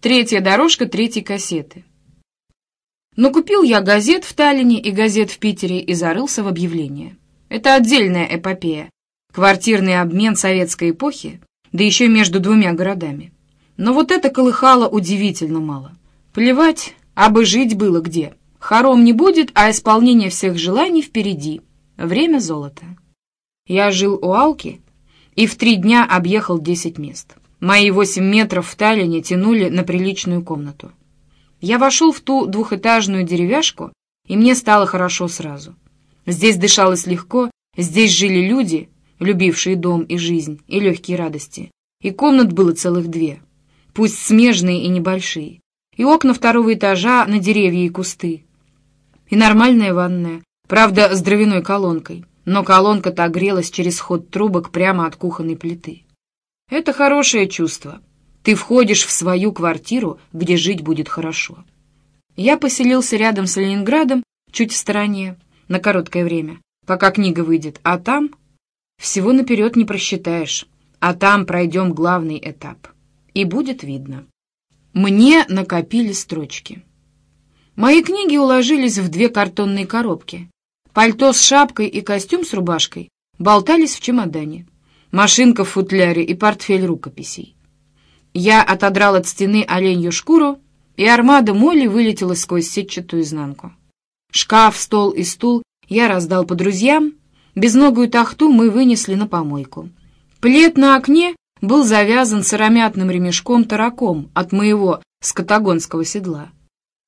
Третья дорожка третьей кассеты. Но купил я газет в Таллине и газет в Питере и зарылся в объявление. Это отдельная эпопея. Квартирный обмен советской эпохи, да еще между двумя городами. Но вот это колыхало удивительно мало. Плевать, а бы жить было где. Хором не будет, а исполнение всех желаний впереди. Время золота. Я жил у Алки и в три дня объехал десять мест. Мои восемь метров в Таллине тянули на приличную комнату. Я вошел в ту двухэтажную деревяшку, и мне стало хорошо сразу. Здесь дышалось легко, здесь жили люди, любившие дом и жизнь, и легкие радости. И комнат было целых две, пусть смежные и небольшие, и окна второго этажа на деревья и кусты, и нормальная ванная, правда, с дровяной колонкой, но колонка-то грелась через ход трубок прямо от кухонной плиты. Это хорошее чувство. Ты входишь в свою квартиру, где жить будет хорошо. Я поселился рядом с Ленинградом, чуть в стороне, на короткое время, пока книга выйдет, а там всего наперед не просчитаешь, а там пройдем главный этап. И будет видно. Мне накопили строчки. Мои книги уложились в две картонные коробки. Пальто с шапкой и костюм с рубашкой болтались в чемодане. Машинка в футляре и портфель рукописей. Я отодрал от стены оленью шкуру, и армада моли вылетела сквозь сетчатую изнанку. Шкаф, стол и стул я раздал по друзьям, безногую тахту мы вынесли на помойку. Плед на окне был завязан сыромятным ремешком-тараком от моего скотагонского седла.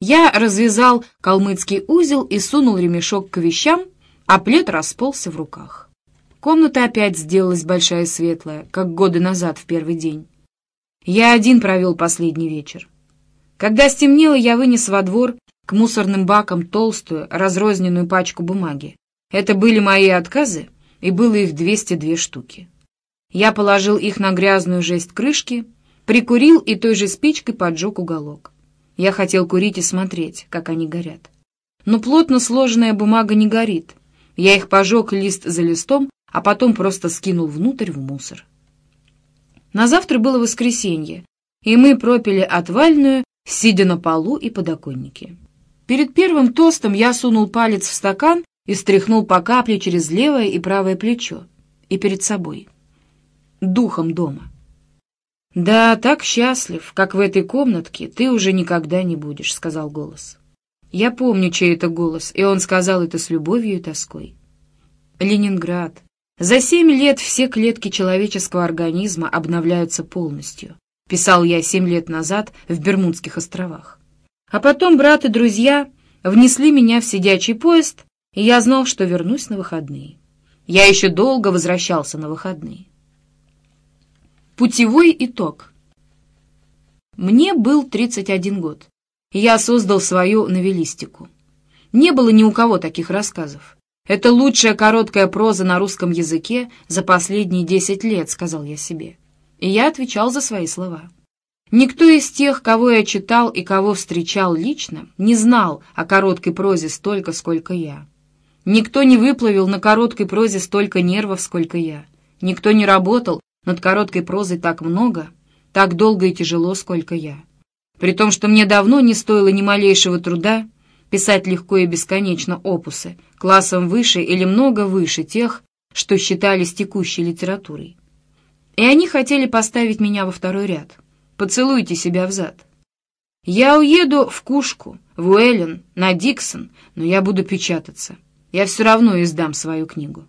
Я развязал калмыцкий узел и сунул ремешок к вещам, а плед расползся в руках. Комната опять сделалась большая и светлая, как годы назад в первый день. Я один провел последний вечер. Когда стемнело, я вынес во двор к мусорным бакам толстую, разрозненную пачку бумаги. Это были мои отказы, и было их 202 штуки. Я положил их на грязную жесть крышки, прикурил и той же спичкой поджег уголок. Я хотел курить и смотреть, как они горят. Но плотно сложенная бумага не горит. Я их пожег лист за листом, а потом просто скинул внутрь в мусор. На завтра было воскресенье, и мы пропили отвальную, сидя на полу и подоконнике. Перед первым тостом я сунул палец в стакан и стряхнул по капле через левое и правое плечо, и перед собой духом дома. «Да, так счастлив, как в этой комнатке, ты уже никогда не будешь», — сказал голос. Я помню, чей это голос, и он сказал это с любовью и тоской. Ленинград. За семь лет все клетки человеческого организма обновляются полностью, писал я семь лет назад в Бермудских островах. А потом брат и друзья внесли меня в сидячий поезд, и я знал, что вернусь на выходные. Я еще долго возвращался на выходные. Путевой итог. Мне был 31 год, я создал свою новеллистику. Не было ни у кого таких рассказов. Это лучшая короткая проза на русском языке за последние 10 лет, сказал я себе. И я отвечал за свои слова. Никто из тех, кого я читал и кого встречал лично, не знал о короткой прозе столько, сколько я. Никто не выплавил на короткой прозе столько нервов, сколько я. Никто не работал над короткой прозой так много, так долго и тяжело, сколько я. При том, что мне давно не стоило ни малейшего труда писать легко и бесконечно опусы, классом выше или много выше тех, что считались текущей литературой. И они хотели поставить меня во второй ряд. Поцелуйте себя взад. Я уеду в Кушку, в Уэллен, на Диксон, но я буду печататься. Я все равно издам свою книгу.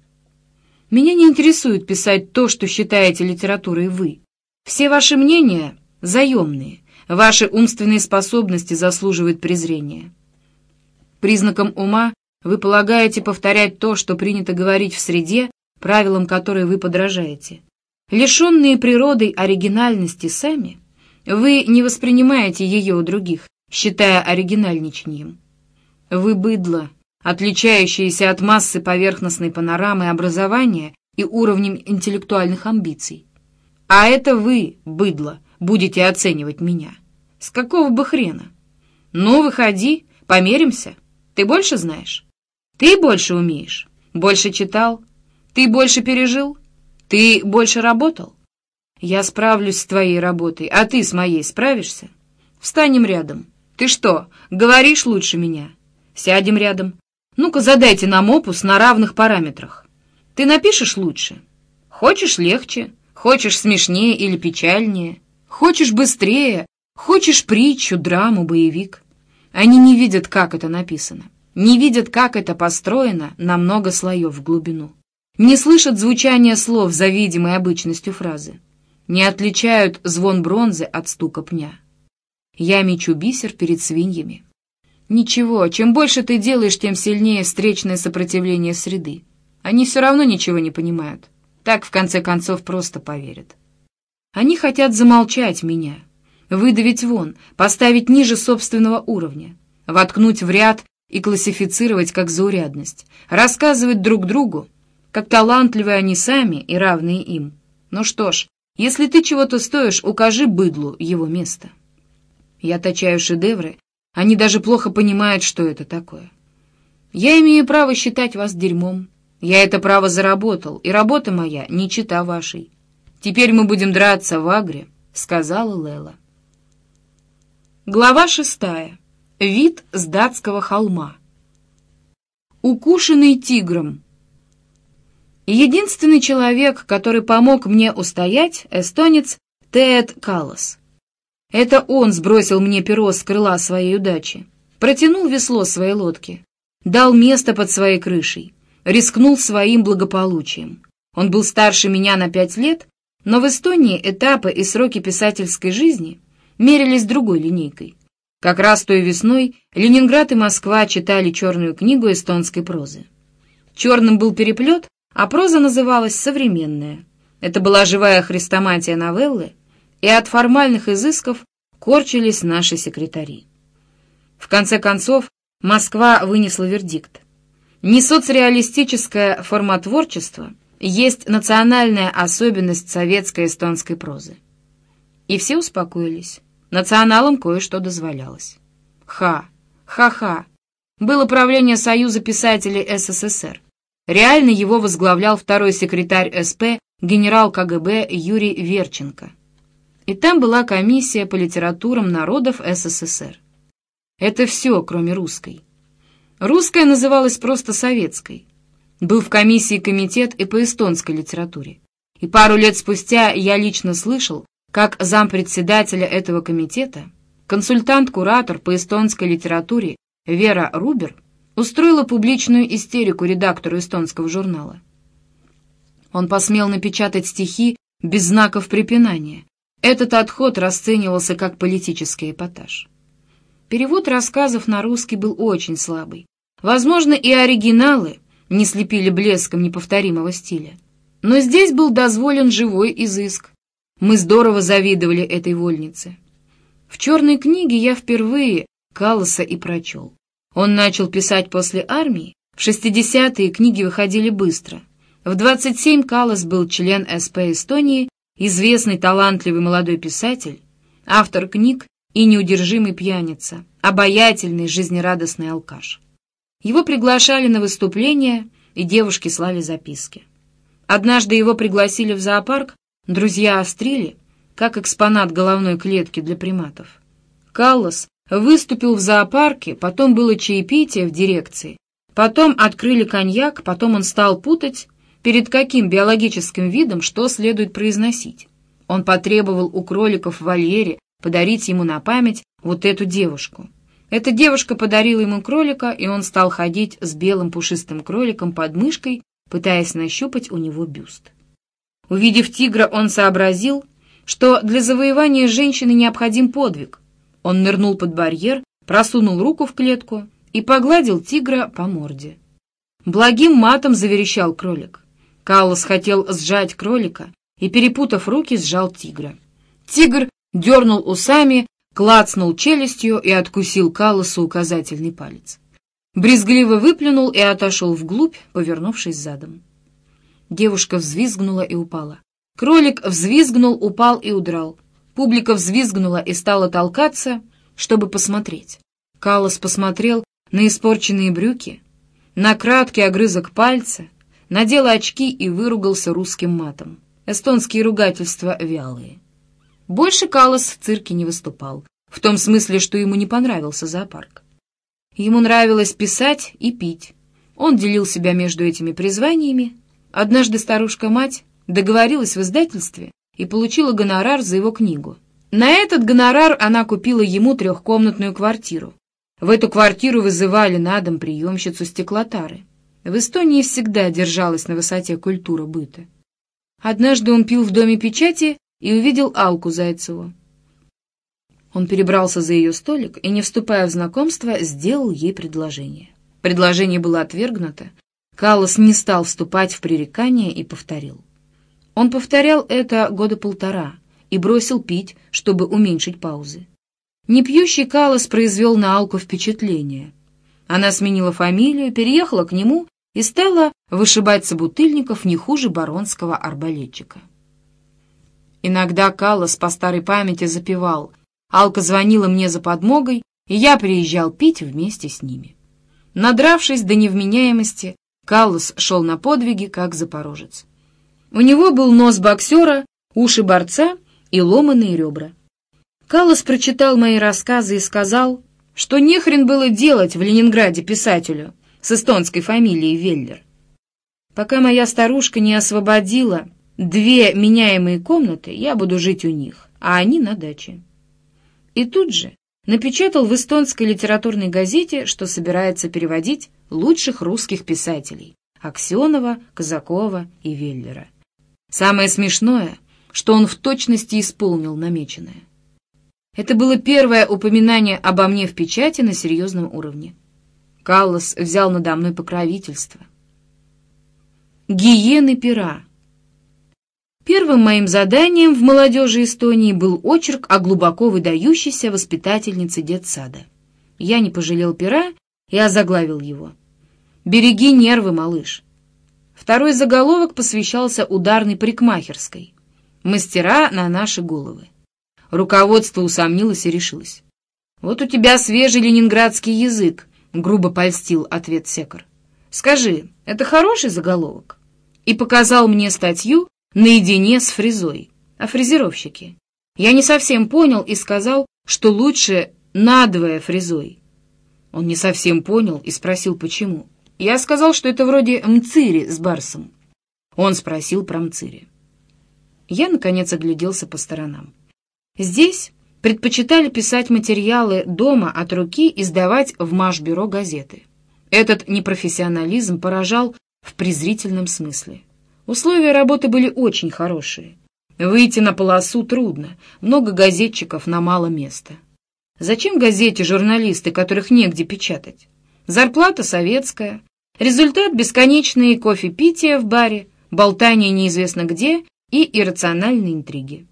Меня не интересует писать то, что считаете литературой вы. Все ваши мнения заемные, ваши умственные способности заслуживают презрения. Признаком ума вы полагаете повторять то, что принято говорить в среде, правилам которой вы подражаете. Лишенные природой оригинальности сами, вы не воспринимаете ее у других, считая оригинальничанием. Вы быдло, отличающиеся от массы поверхностной панорамы образования и уровнем интеллектуальных амбиций. А это вы, быдло, будете оценивать меня. С какого бы хрена? Ну, выходи, померимся. Ты больше знаешь? Ты больше умеешь? Больше читал? Ты больше пережил? Ты больше работал? Я справлюсь с твоей работой, а ты с моей справишься? Встанем рядом. Ты что, говоришь лучше меня? Сядем рядом. Ну-ка, задайте нам опус на равных параметрах. Ты напишешь лучше? Хочешь легче, хочешь смешнее или печальнее, хочешь быстрее, хочешь притчу, драму, боевик. Они не видят, как это написано, не видят, как это построено на много слоев в глубину, не слышат звучания слов за видимой обычностью фразы, не отличают звон бронзы от стука пня. Я мечу бисер перед свиньями. Ничего, чем больше ты делаешь, тем сильнее встречное сопротивление среды. Они все равно ничего не понимают. Так, в конце концов, просто поверят. Они хотят замолчать меня, выдавить вон, поставить ниже собственного уровня, воткнуть в ряд и классифицировать как заурядность, рассказывать друг другу, как талантливы они сами и равные им. Ну что ж, если ты чего-то стоишь, укажи быдлу его место. Я точаю шедевры, они даже плохо понимают, что это такое. Я имею право считать вас дерьмом. Я это право заработал, и работа моя не чита вашей. Теперь мы будем драться в Агре, — сказала Лела. Глава шестая. Вид с датского холма. Укушенный тигром. Единственный человек, который помог мне устоять, эстонец Тед Калас. Это он сбросил мне перо с крыла своей удачи, протянул весло своей лодки, дал место под своей крышей, рискнул своим благополучием. Он был старше меня на пять лет, но в Эстонии этапы и сроки писательской жизни мерились другой линейкой. Как раз той весной Ленинград и Москва читали черную книгу эстонской прозы. Черным был переплет, а проза называлась «современная». Это была живая хрестоматия новеллы, и от формальных изысков корчились наши секретари. В конце концов, Москва вынесла вердикт. Не соцреалистическое формотворчество есть национальная особенность советской эстонской прозы. И все успокоились. Националам кое-что дозволялось. Ха, ха-ха. Было правление Союза писателей СССР. Реально его возглавлял второй секретарь СП генерал КГБ Юрий Верченко и там была комиссия по литературам народов СССР. Это все, кроме русской. Русская называлась просто советской. Был в комиссии комитет и по эстонской литературе. И пару лет спустя я лично слышал, как зампредседателя этого комитета, консультант-куратор по эстонской литературе Вера Рубер, устроила публичную истерику редактору эстонского журнала. Он посмел напечатать стихи без знаков препинания, этот отход расценивался как политический эпатаж. Перевод рассказов на русский был очень слабый. Возможно, и оригиналы не слепили блеском неповторимого стиля. Но здесь был дозволен живой изыск. Мы здорово завидовали этой вольнице. В «Черной книге» я впервые Калласа и прочел. Он начал писать после армии, в 60-е книги выходили быстро. В 27 Каллас был член СП Эстонии известный талантливый молодой писатель, автор книг и неудержимый пьяница, обаятельный жизнерадостный алкаш. Его приглашали на выступления, и девушки слали записки. Однажды его пригласили в зоопарк, друзья острили, как экспонат головной клетки для приматов. Каллас выступил в зоопарке, потом было чаепитие в дирекции, потом открыли коньяк, потом он стал путать перед каким биологическим видом что следует произносить. Он потребовал у кроликов в вольере подарить ему на память вот эту девушку. Эта девушка подарила ему кролика, и он стал ходить с белым пушистым кроликом под мышкой, пытаясь нащупать у него бюст. Увидев тигра, он сообразил, что для завоевания женщины необходим подвиг. Он нырнул под барьер, просунул руку в клетку и погладил тигра по морде. Благим матом заверещал кролик. Каллас хотел сжать кролика и, перепутав руки, сжал тигра. Тигр дернул усами, клацнул челюстью и откусил Калласу указательный палец. Брезгливо выплюнул и отошел вглубь, повернувшись задом. Девушка взвизгнула и упала. Кролик взвизгнул, упал и удрал. Публика взвизгнула и стала толкаться, чтобы посмотреть. Каллас посмотрел на испорченные брюки, на краткий огрызок пальца, надел очки и выругался русским матом. Эстонские ругательства вялые. Больше Калас в цирке не выступал. в том смысле, что ему не понравился зоопарк. Ему нравилось писать и пить. Он делил себя между этими призваниями. Однажды старушка-мать договорилась в издательстве и получила гонорар за его книгу. На этот гонорар она купила ему трехкомнатную квартиру. В эту квартиру вызывали на дом приемщицу стеклотары. В Эстонии всегда держалась на высоте культура быта. Однажды он пил в доме печати и увидел Алку Зайцеву. Он перебрался за ее столик и, не вступая в знакомство, сделал ей предложение. Предложение было отвергнуто. Каллас не стал вступать в пререкание и повторил. Он повторял это года полтора и бросил пить, чтобы уменьшить паузы. Непьющий Каллас произвел на Алку впечатление. Она сменила фамилию, переехала к нему и стала вышибать собутыльников не хуже баронского арбалетчика. Иногда Каллас по старой памяти запевал Алка звонила мне за подмогой, и я приезжал пить вместе с ними. Надравшись до невменяемости, Каллас шел на подвиги, как запорожец. У него был нос боксера, уши борца и ломаные ребра. Каллас прочитал мои рассказы и сказал, что нехрен было делать в Ленинграде писателю с эстонской фамилией Веллер. Пока моя старушка не освободила две меняемые комнаты, я буду жить у них, а они на даче и тут же напечатал в эстонской литературной газете, что собирается переводить лучших русских писателей — Аксенова, Казакова и Веллера. Самое смешное, что он в точности исполнил намеченное. Это было первое упоминание обо мне в печати на серьезном уровне. Каллас взял надо мной покровительство. Гиены пера Первым моим заданием в молодежи Эстонии был очерк о глубоко выдающейся воспитательнице детсада. Я не пожалел пера и озаглавил его. «Береги нервы, малыш». Второй заголовок посвящался ударной парикмахерской. «Мастера на наши головы». Руководство усомнилось и решилось. «Вот у тебя свежий ленинградский язык», — грубо польстил ответ Секар. «Скажи, это хороший заголовок?» И показал мне статью, наедине с фрезой, о фрезеровщике. Я не совсем понял и сказал, что лучше надвое фрезой. Он не совсем понял и спросил, почему. Я сказал, что это вроде мцири с барсом. Он спросил про мцири. Я, наконец, огляделся по сторонам. Здесь предпочитали писать материалы дома от руки и сдавать в Машбюро газеты. Этот непрофессионализм поражал в презрительном смысле. Условия работы были очень хорошие. Выйти на полосу трудно, много газетчиков на мало места. Зачем газете журналисты, которых негде печатать? Зарплата советская, результат бесконечные кофе-пития в баре, болтание неизвестно где и иррациональные интриги.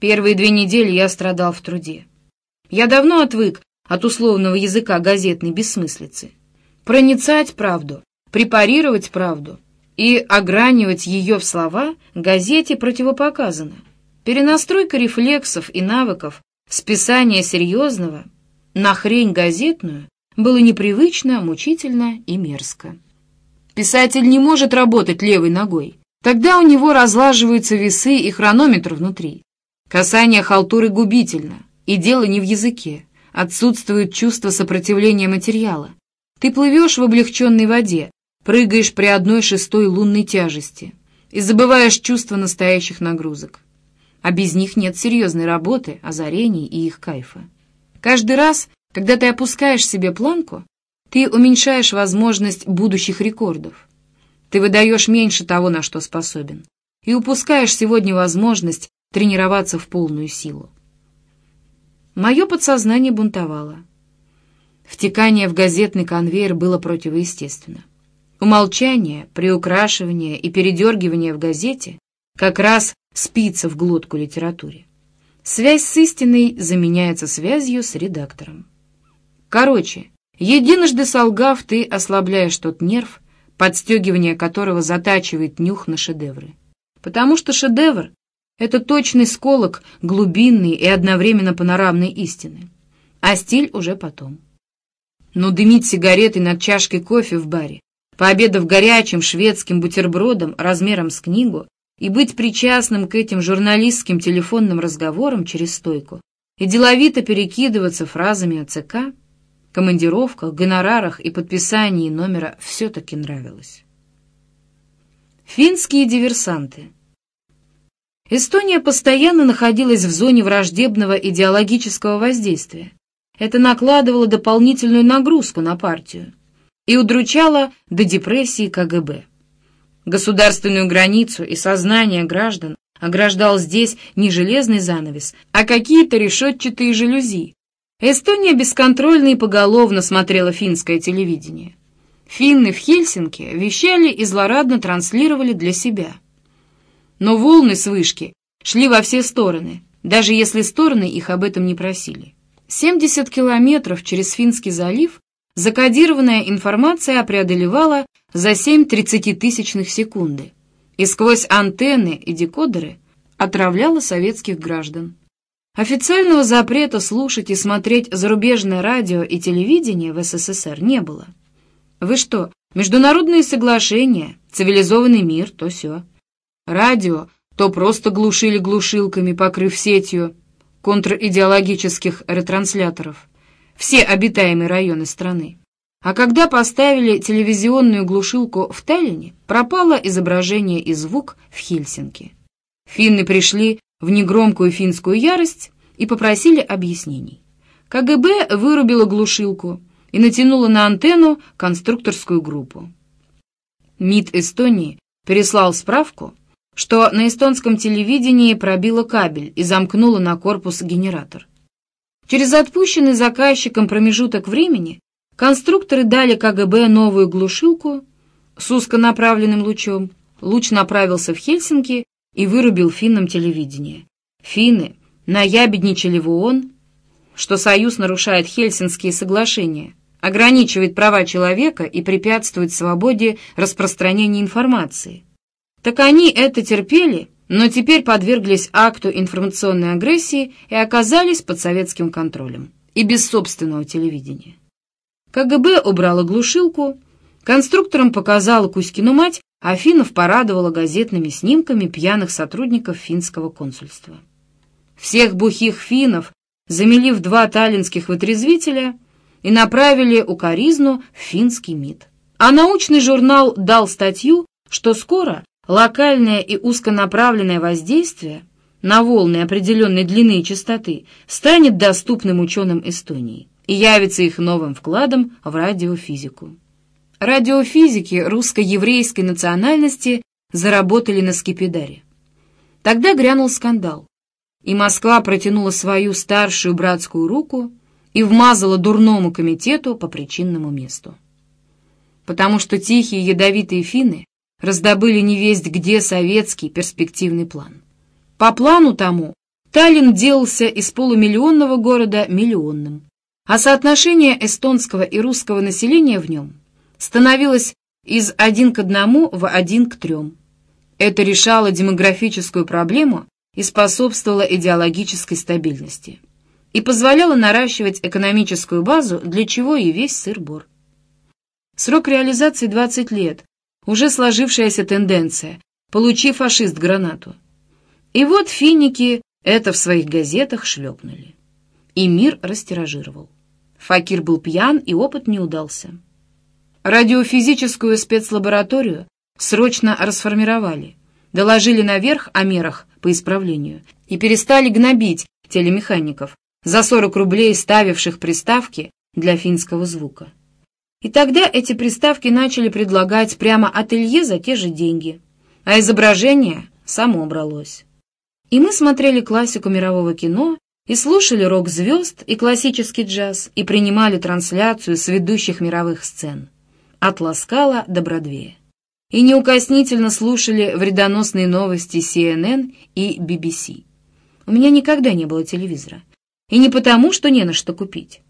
Первые две недели я страдал в труде. Я давно отвык от условного языка газетной бессмыслицы. Проницать правду, препарировать правду, и огранивать ее в слова газете противопоказано. Перенастройка рефлексов и навыков списания серьезного на хрень газетную было непривычно, мучительно и мерзко. Писатель не может работать левой ногой. Тогда у него разлаживаются весы и хронометр внутри. Касание халтуры губительно, и дело не в языке. Отсутствует чувство сопротивления материала. Ты плывешь в облегченной воде, прыгаешь при одной шестой лунной тяжести и забываешь чувство настоящих нагрузок. А без них нет серьезной работы, озарений и их кайфа. Каждый раз, когда ты опускаешь себе планку, ты уменьшаешь возможность будущих рекордов. Ты выдаешь меньше того, на что способен, и упускаешь сегодня возможность тренироваться в полную силу. Мое подсознание бунтовало. Втекание в газетный конвейер было противоестественно. Умолчание, приукрашивание и передергивание в газете как раз спится в глотку литературе. Связь с истиной заменяется связью с редактором. Короче, единожды солгав, ты ослабляешь тот нерв, подстегивание которого затачивает нюх на шедевры. Потому что шедевр — это точный сколок глубинной и одновременно панорамной истины, а стиль уже потом. Но дымить сигаретой над чашкой кофе в баре Пообедав горячим шведским бутербродом размером с книгу и быть причастным к этим журналистским телефонным разговорам через стойку, и деловито перекидываться фразами о ЦК, командировках, гонорарах и подписании номера все-таки нравилось. Финские диверсанты Эстония постоянно находилась в зоне враждебного идеологического воздействия. Это накладывало дополнительную нагрузку на партию и удручало до депрессии КГБ. Государственную границу и сознание граждан ограждал здесь не железный занавес, а какие-то решетчатые жалюзи. Эстония бесконтрольно и поголовно смотрела финское телевидение. Финны в Хельсинки вещали и злорадно транслировали для себя. Но волны с вышки шли во все стороны, даже если стороны их об этом не просили. 70 километров через Финский залив закодированная информация преодолевала за 7 тридцатитысячных секунды и сквозь антенны и декодеры отравляла советских граждан. Официального запрета слушать и смотреть зарубежное радио и телевидение в СССР не было. Вы что, международные соглашения, цивилизованный мир, то все. Радио то просто глушили глушилками, покрыв сетью контрадеологических ретрансляторов все обитаемые районы страны. А когда поставили телевизионную глушилку в Таллине, пропало изображение и звук в Хельсинки. Финны пришли в негромкую финскую ярость и попросили объяснений. КГБ вырубило глушилку и натянуло на антенну конструкторскую группу. МИД Эстонии переслал справку, что на эстонском телевидении пробило кабель и замкнуло на корпус генератор. Через отпущенный заказчиком промежуток времени Конструкторы дали КГБ новую глушилку с узконаправленным лучом. Луч направился в Хельсинки и вырубил финнам телевидение. Финны наябедничали в ООН, что Союз нарушает Хельсинские соглашения, ограничивает права человека и препятствует свободе распространения информации. Так они это терпели, но теперь подверглись акту информационной агрессии и оказались под советским контролем и без собственного телевидения. КГБ убрала глушилку, конструкторам показала Кузькину мать, а Финнов порадовала газетными снимками пьяных сотрудников финского консульства. Всех бухих финнов замели в два таллинских вытрезвителя и направили укоризну в финский МИД. А научный журнал дал статью, что скоро локальное и узконаправленное воздействие на волны определенной длины и частоты станет доступным ученым Эстонии и явится их новым вкладом в радиофизику. Радиофизики русско-еврейской национальности заработали на Скипидаре. Тогда грянул скандал, и Москва протянула свою старшую братскую руку и вмазала дурному комитету по причинному месту. Потому что тихие ядовитые финны раздобыли невесть где советский перспективный план. По плану тому Таллин делался из полумиллионного города миллионным а соотношение эстонского и русского населения в нем становилось из один к одному в один к трем. Это решало демографическую проблему и способствовало идеологической стабильности и позволяло наращивать экономическую базу, для чего и весь сыр-бор. Срок реализации 20 лет, уже сложившаяся тенденция, получи фашист гранату. И вот финики это в своих газетах шлепнули. И мир растиражировал. Факир был пьян, и опыт не удался. Радиофизическую спецлабораторию срочно расформировали, доложили наверх о мерах по исправлению и перестали гнобить телемехаников за 40 рублей ставивших приставки для финского звука. И тогда эти приставки начали предлагать прямо ателье за те же деньги, а изображение само бралось. И мы смотрели классику мирового кино и слушали рок-звезд и классический джаз, и принимали трансляцию с ведущих мировых сцен, от Ласкала до Бродвея. И неукоснительно слушали вредоносные новости CNN и BBC. У меня никогда не было телевизора. И не потому, что не на что купить.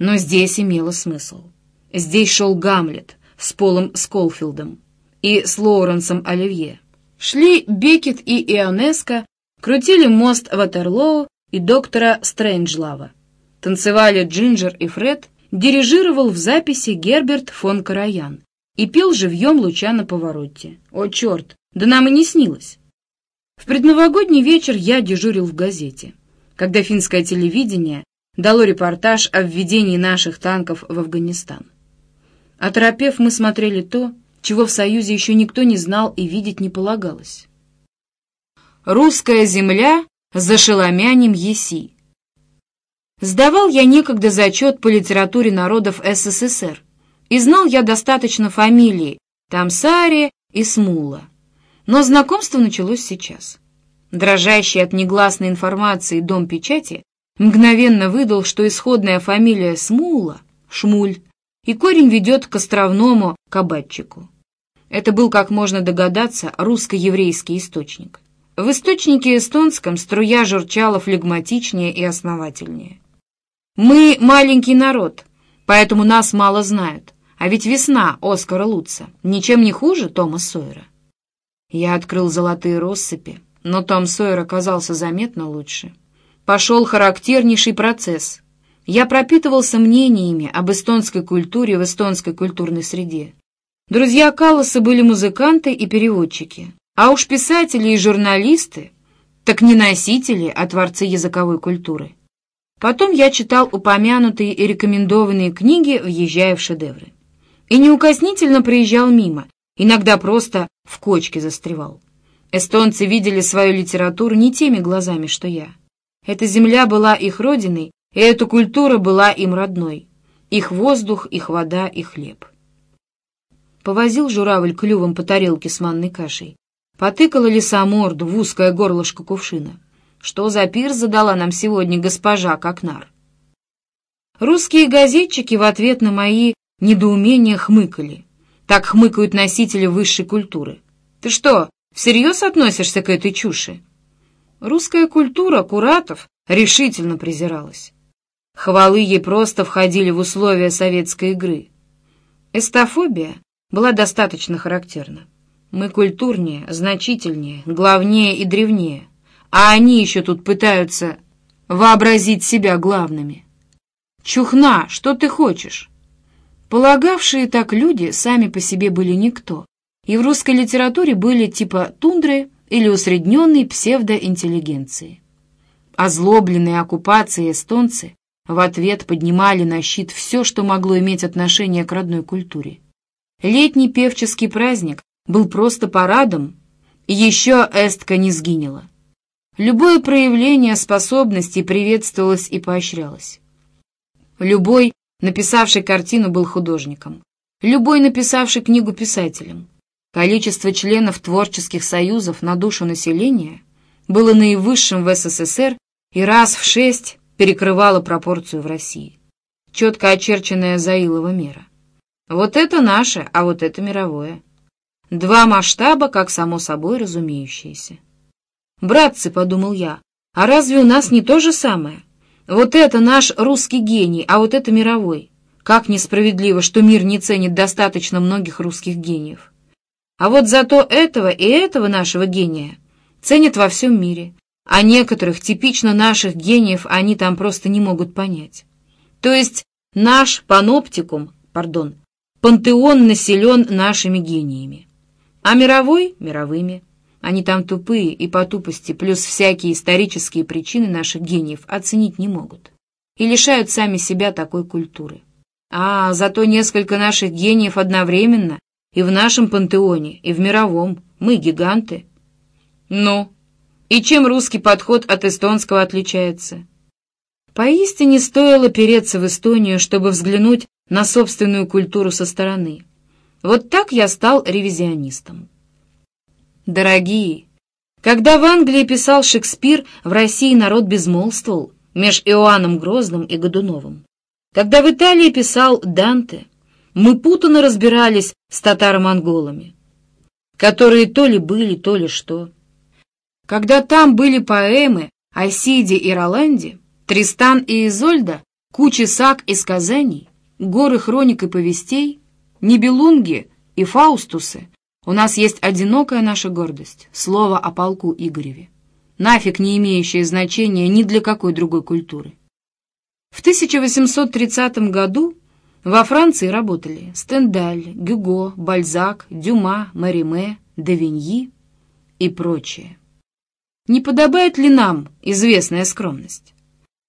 Но здесь имело смысл. Здесь шел Гамлет с Полом Сколфилдом и с Лоуренсом Оливье. Шли Бекет и Ионеско, крутили мост Ватерлоу и доктора Стрэнджлава. Танцевали Джинджер и Фред, дирижировал в записи Герберт фон Караян и пел живьем луча на повороте. О, черт, да нам и не снилось. В предновогодний вечер я дежурил в газете. когда финское телевидение дало репортаж о введении наших танков в Афганистан. Оторопев, мы смотрели то, чего в Союзе еще никто не знал и видеть не полагалось. «Русская земля за шеломянем еси». Сдавал я некогда зачет по литературе народов СССР, и знал я достаточно фамилии Тамсари и Смула. Но знакомство началось сейчас. Дрожащий от негласной информации дом печати мгновенно выдал, что исходная фамилия Смула — Шмуль, и корень ведет к островному кабатчику. Это был, как можно догадаться, русско-еврейский источник. В источнике эстонском струя журчала флегматичнее и основательнее. «Мы маленький народ, поэтому нас мало знают. А ведь весна Оскара Луца ничем не хуже Тома Сойера». Я открыл золотые россыпи, но Том Сойер оказался заметно лучше. Пошел характернейший процесс. Я пропитывался мнениями об эстонской культуре в эстонской культурной среде. Друзья Калласа были музыканты и переводчики, а уж писатели и журналисты, так не носители, а творцы языковой культуры. Потом я читал упомянутые и рекомендованные книги, въезжая в шедевры. И неукоснительно проезжал мимо, иногда просто в кочке застревал. Эстонцы видели свою литературу не теми глазами, что я. Эта земля была их родиной, и эта культура была им родной. Их воздух, их вода, их хлеб. Повозил журавль клювом по тарелке с манной кашей. Потыкала лиса морду в узкое горлышко кувшина. Что за пир задала нам сегодня госпожа Кокнар? Русские газетчики в ответ на мои недоумения хмыкали. Так хмыкают носители высшей культуры. Ты что, всерьез относишься к этой чуши? Русская культура Куратов решительно презиралась. Хвалы ей просто входили в условия советской игры. Эстафобия была достаточно характерна. Мы культурнее, значительнее, главнее и древнее, а они еще тут пытаются вообразить себя главными. Чухна, что ты хочешь? Полагавшие так люди сами по себе были никто, и в русской литературе были типа тундры или усредненной псевдоинтеллигенции. Озлобленные оккупацией эстонцы в ответ поднимали на щит все, что могло иметь отношение к родной культуре. Летний певческий праздник был просто парадом, еще эстка не сгинела. Любое проявление способностей приветствовалось и поощрялось. Любой, написавший картину, был художником. Любой, написавший книгу, писателем. Количество членов творческих союзов на душу населения было наивысшим в СССР и раз в шесть перекрывала пропорцию в России. Четко очерченная Заилова мера. Вот это наше, а вот это мировое. Два масштаба, как само собой разумеющиеся. «Братцы», — подумал я, — «а разве у нас не то же самое? Вот это наш русский гений, а вот это мировой. Как несправедливо, что мир не ценит достаточно многих русских гениев. А вот зато этого и этого нашего гения ценят во всем мире, а некоторых, типично наших гениев, они там просто не могут понять. То есть наш паноптикум, пардон, пантеон населен нашими гениями, а мировой — мировыми. Они там тупые и по тупости, плюс всякие исторические причины наших гениев оценить не могут и лишают сами себя такой культуры. А зато несколько наших гениев одновременно и в нашем пантеоне, и в мировом. Мы гиганты. Ну, и чем русский подход от эстонского отличается? Поистине стоило переться в Эстонию, чтобы взглянуть на собственную культуру со стороны. Вот так я стал ревизионистом. Дорогие, когда в Англии писал Шекспир, в России народ безмолвствовал меж Иоанном Грозным и Годуновым. Когда в Италии писал Данте, мы путанно разбирались с татаро-монголами, которые то ли были, то ли что. Когда там были поэмы о Сиде и Роланде, Тристан и Изольда, куча саг и сказаний, горы хроник и повестей, Нибелунги и Фаустусы, у нас есть одинокая наша гордость, слово о полку Игореве, нафиг не имеющее значения ни для какой другой культуры. В 1830 году во Франции работали Стендаль, Гюго, Бальзак, Дюма, Мариме, Девиньи и прочее. Не подобает ли нам известная скромность?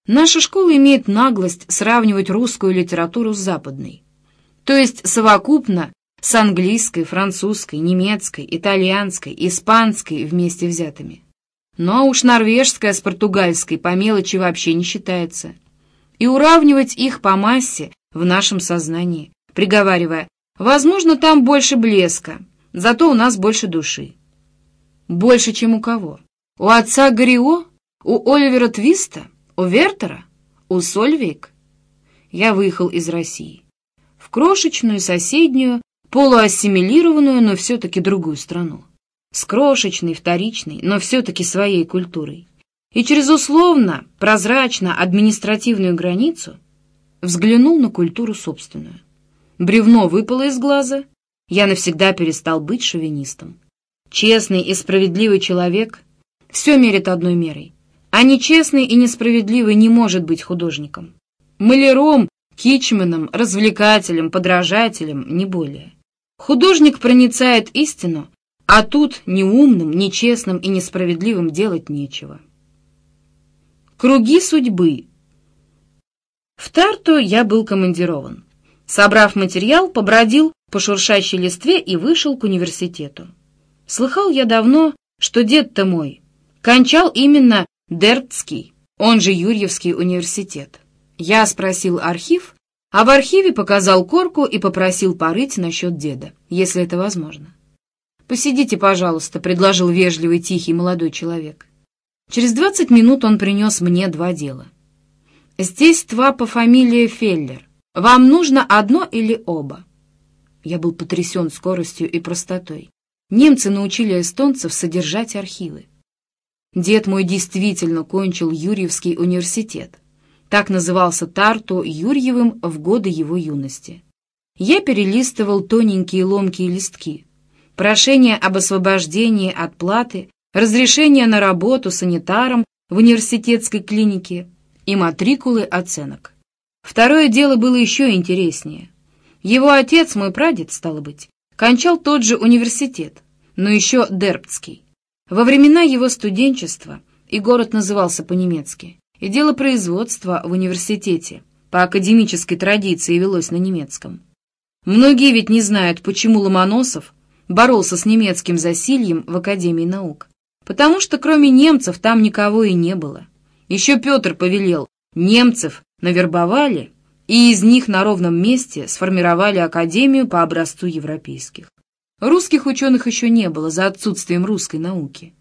Наша школа имеет наглость сравнивать русскую литературу с западной, то есть совокупно с английской, французской, немецкой, итальянской, испанской вместе взятыми. Но уж норвежская с португальской по мелочи вообще не считается. И уравнивать их по массе в нашем сознании, приговаривая, возможно, там больше блеска, зато у нас больше души. Больше, чем у кого? У отца Горио? У Оливера Твиста? У Вертера? У Сольвейк? Я выехал из России. В крошечную соседнюю, полуассимилированную, но все-таки другую страну. С крошечной, вторичной, но все-таки своей культурой. И через условно, прозрачно административную границу взглянул на культуру собственную. Бревно выпало из глаза, я навсегда перестал быть шовинистом. Честный и справедливый человек все мерит одной мерой а нечестный и несправедливый не может быть художником. Маляром, кичменом, развлекателем, подражателем, не более. Художник проницает истину, а тут ни умным, ни честным и несправедливым делать нечего. Круги судьбы. В Тарту я был командирован. Собрав материал, побродил по шуршащей листве и вышел к университету. Слыхал я давно, что дед-то мой кончал именно Дертский, он же Юрьевский университет. Я спросил архив, а в архиве показал корку и попросил порыть насчет деда, если это возможно. «Посидите, пожалуйста», — предложил вежливый, тихий молодой человек. Через двадцать минут он принес мне два дела. «Здесь два по фамилии Феллер. Вам нужно одно или оба?» Я был потрясен скоростью и простотой. Немцы научили эстонцев содержать архивы. Дед мой действительно кончил Юрьевский университет. Так назывался Тарту Юрьевым в годы его юности. Я перелистывал тоненькие ломкие листки. Прошение об освобождении от платы, разрешение на работу санитаром в университетской клинике и матрикулы оценок. Второе дело было еще интереснее. Его отец, мой прадед, стало быть, кончал тот же университет, но еще Дербцкий. Во времена его студенчества и город назывался по-немецки, и дело производства в университете по академической традиции велось на немецком. Многие ведь не знают, почему Ломоносов боролся с немецким засильем в Академии наук. Потому что кроме немцев там никого и не было. Еще Петр повелел, немцев навербовали, и из них на ровном месте сформировали Академию по образцу европейских. Русских ученых еще не было за отсутствием русской науки.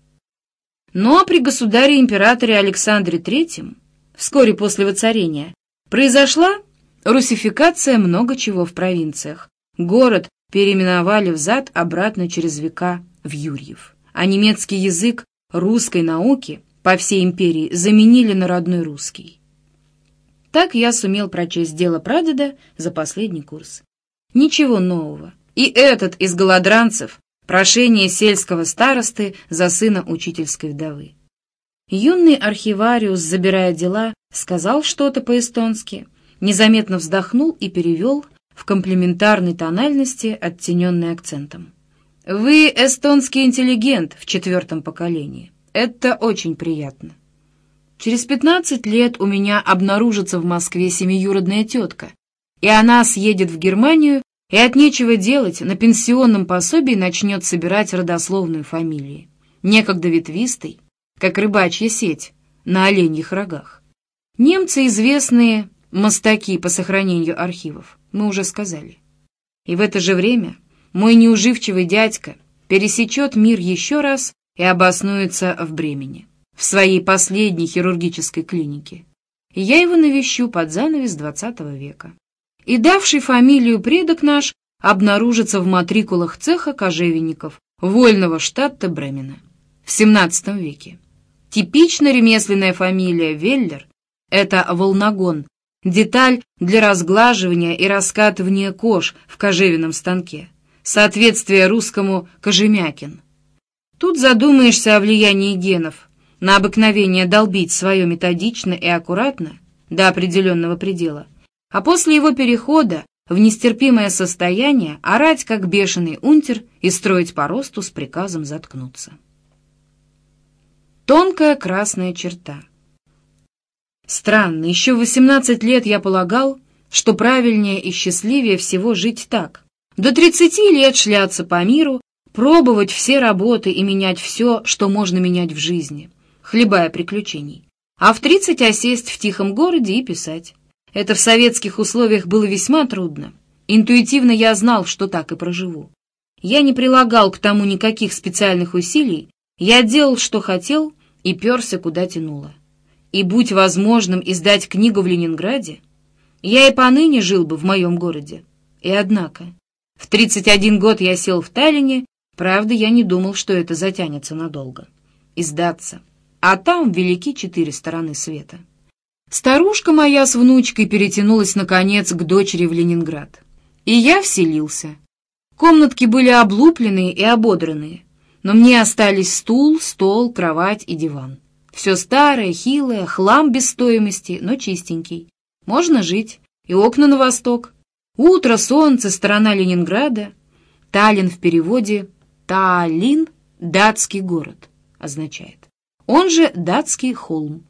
Но при государе-императоре Александре III, вскоре после воцарения, произошла русификация много чего в провинциях. Город переименовали взад-обратно через века в Юрьев, а немецкий язык русской науки по всей империи заменили на родной русский. Так я сумел прочесть дело прадеда за последний курс. Ничего нового. И этот из голодранцев — прошение сельского старосты за сына учительской вдовы. Юный архивариус, забирая дела, сказал что-то по-эстонски, незаметно вздохнул и перевел в комплементарной тональности, оттененной акцентом. «Вы эстонский интеллигент в четвертом поколении. Это очень приятно. Через пятнадцать лет у меня обнаружится в Москве семиюродная тетка, и она съедет в Германию и от нечего делать на пенсионном пособии начнет собирать родословную фамилии, некогда ветвистой, как рыбачья сеть на оленьих рогах. Немцы известные мастаки по сохранению архивов, мы уже сказали. И в это же время мой неуживчивый дядька пересечет мир еще раз и обоснуется в Бремени, в своей последней хирургической клинике. И я его навещу под занавес XX века и давший фамилию предок наш обнаружится в матрикулах цеха кожевенников вольного штата Бремена в XVII веке. Типичная ремесленная фамилия Веллер — это волногон, деталь для разглаживания и раскатывания кож в кожевенном станке, соответствие русскому кожемякин. Тут задумаешься о влиянии генов на обыкновение долбить свое методично и аккуратно до определенного предела, а после его перехода в нестерпимое состояние орать, как бешеный унтер, и строить по росту с приказом заткнуться. Тонкая красная черта. Странно, еще в 18 лет я полагал, что правильнее и счастливее всего жить так. До 30 лет шляться по миру, пробовать все работы и менять все, что можно менять в жизни, хлебая приключений. А в 30 осесть в тихом городе и писать. Это в советских условиях было весьма трудно. Интуитивно я знал, что так и проживу. Я не прилагал к тому никаких специальных усилий, я делал, что хотел, и перся, куда тянуло. И будь возможным издать книгу в Ленинграде, я и поныне жил бы в моем городе. И однако, в 31 год я сел в Таллине, правда, я не думал, что это затянется надолго. Издаться. А там велики четыре стороны света. Старушка моя с внучкой перетянулась, наконец, к дочери в Ленинград. И я вселился. Комнатки были облупленные и ободранные, но мне остались стул, стол, кровать и диван. Все старое, хилое, хлам без стоимости, но чистенький. Можно жить. И окна на восток. Утро, солнце, сторона Ленинграда. Таллин в переводе «Таллин» — датский город означает. Он же датский холм.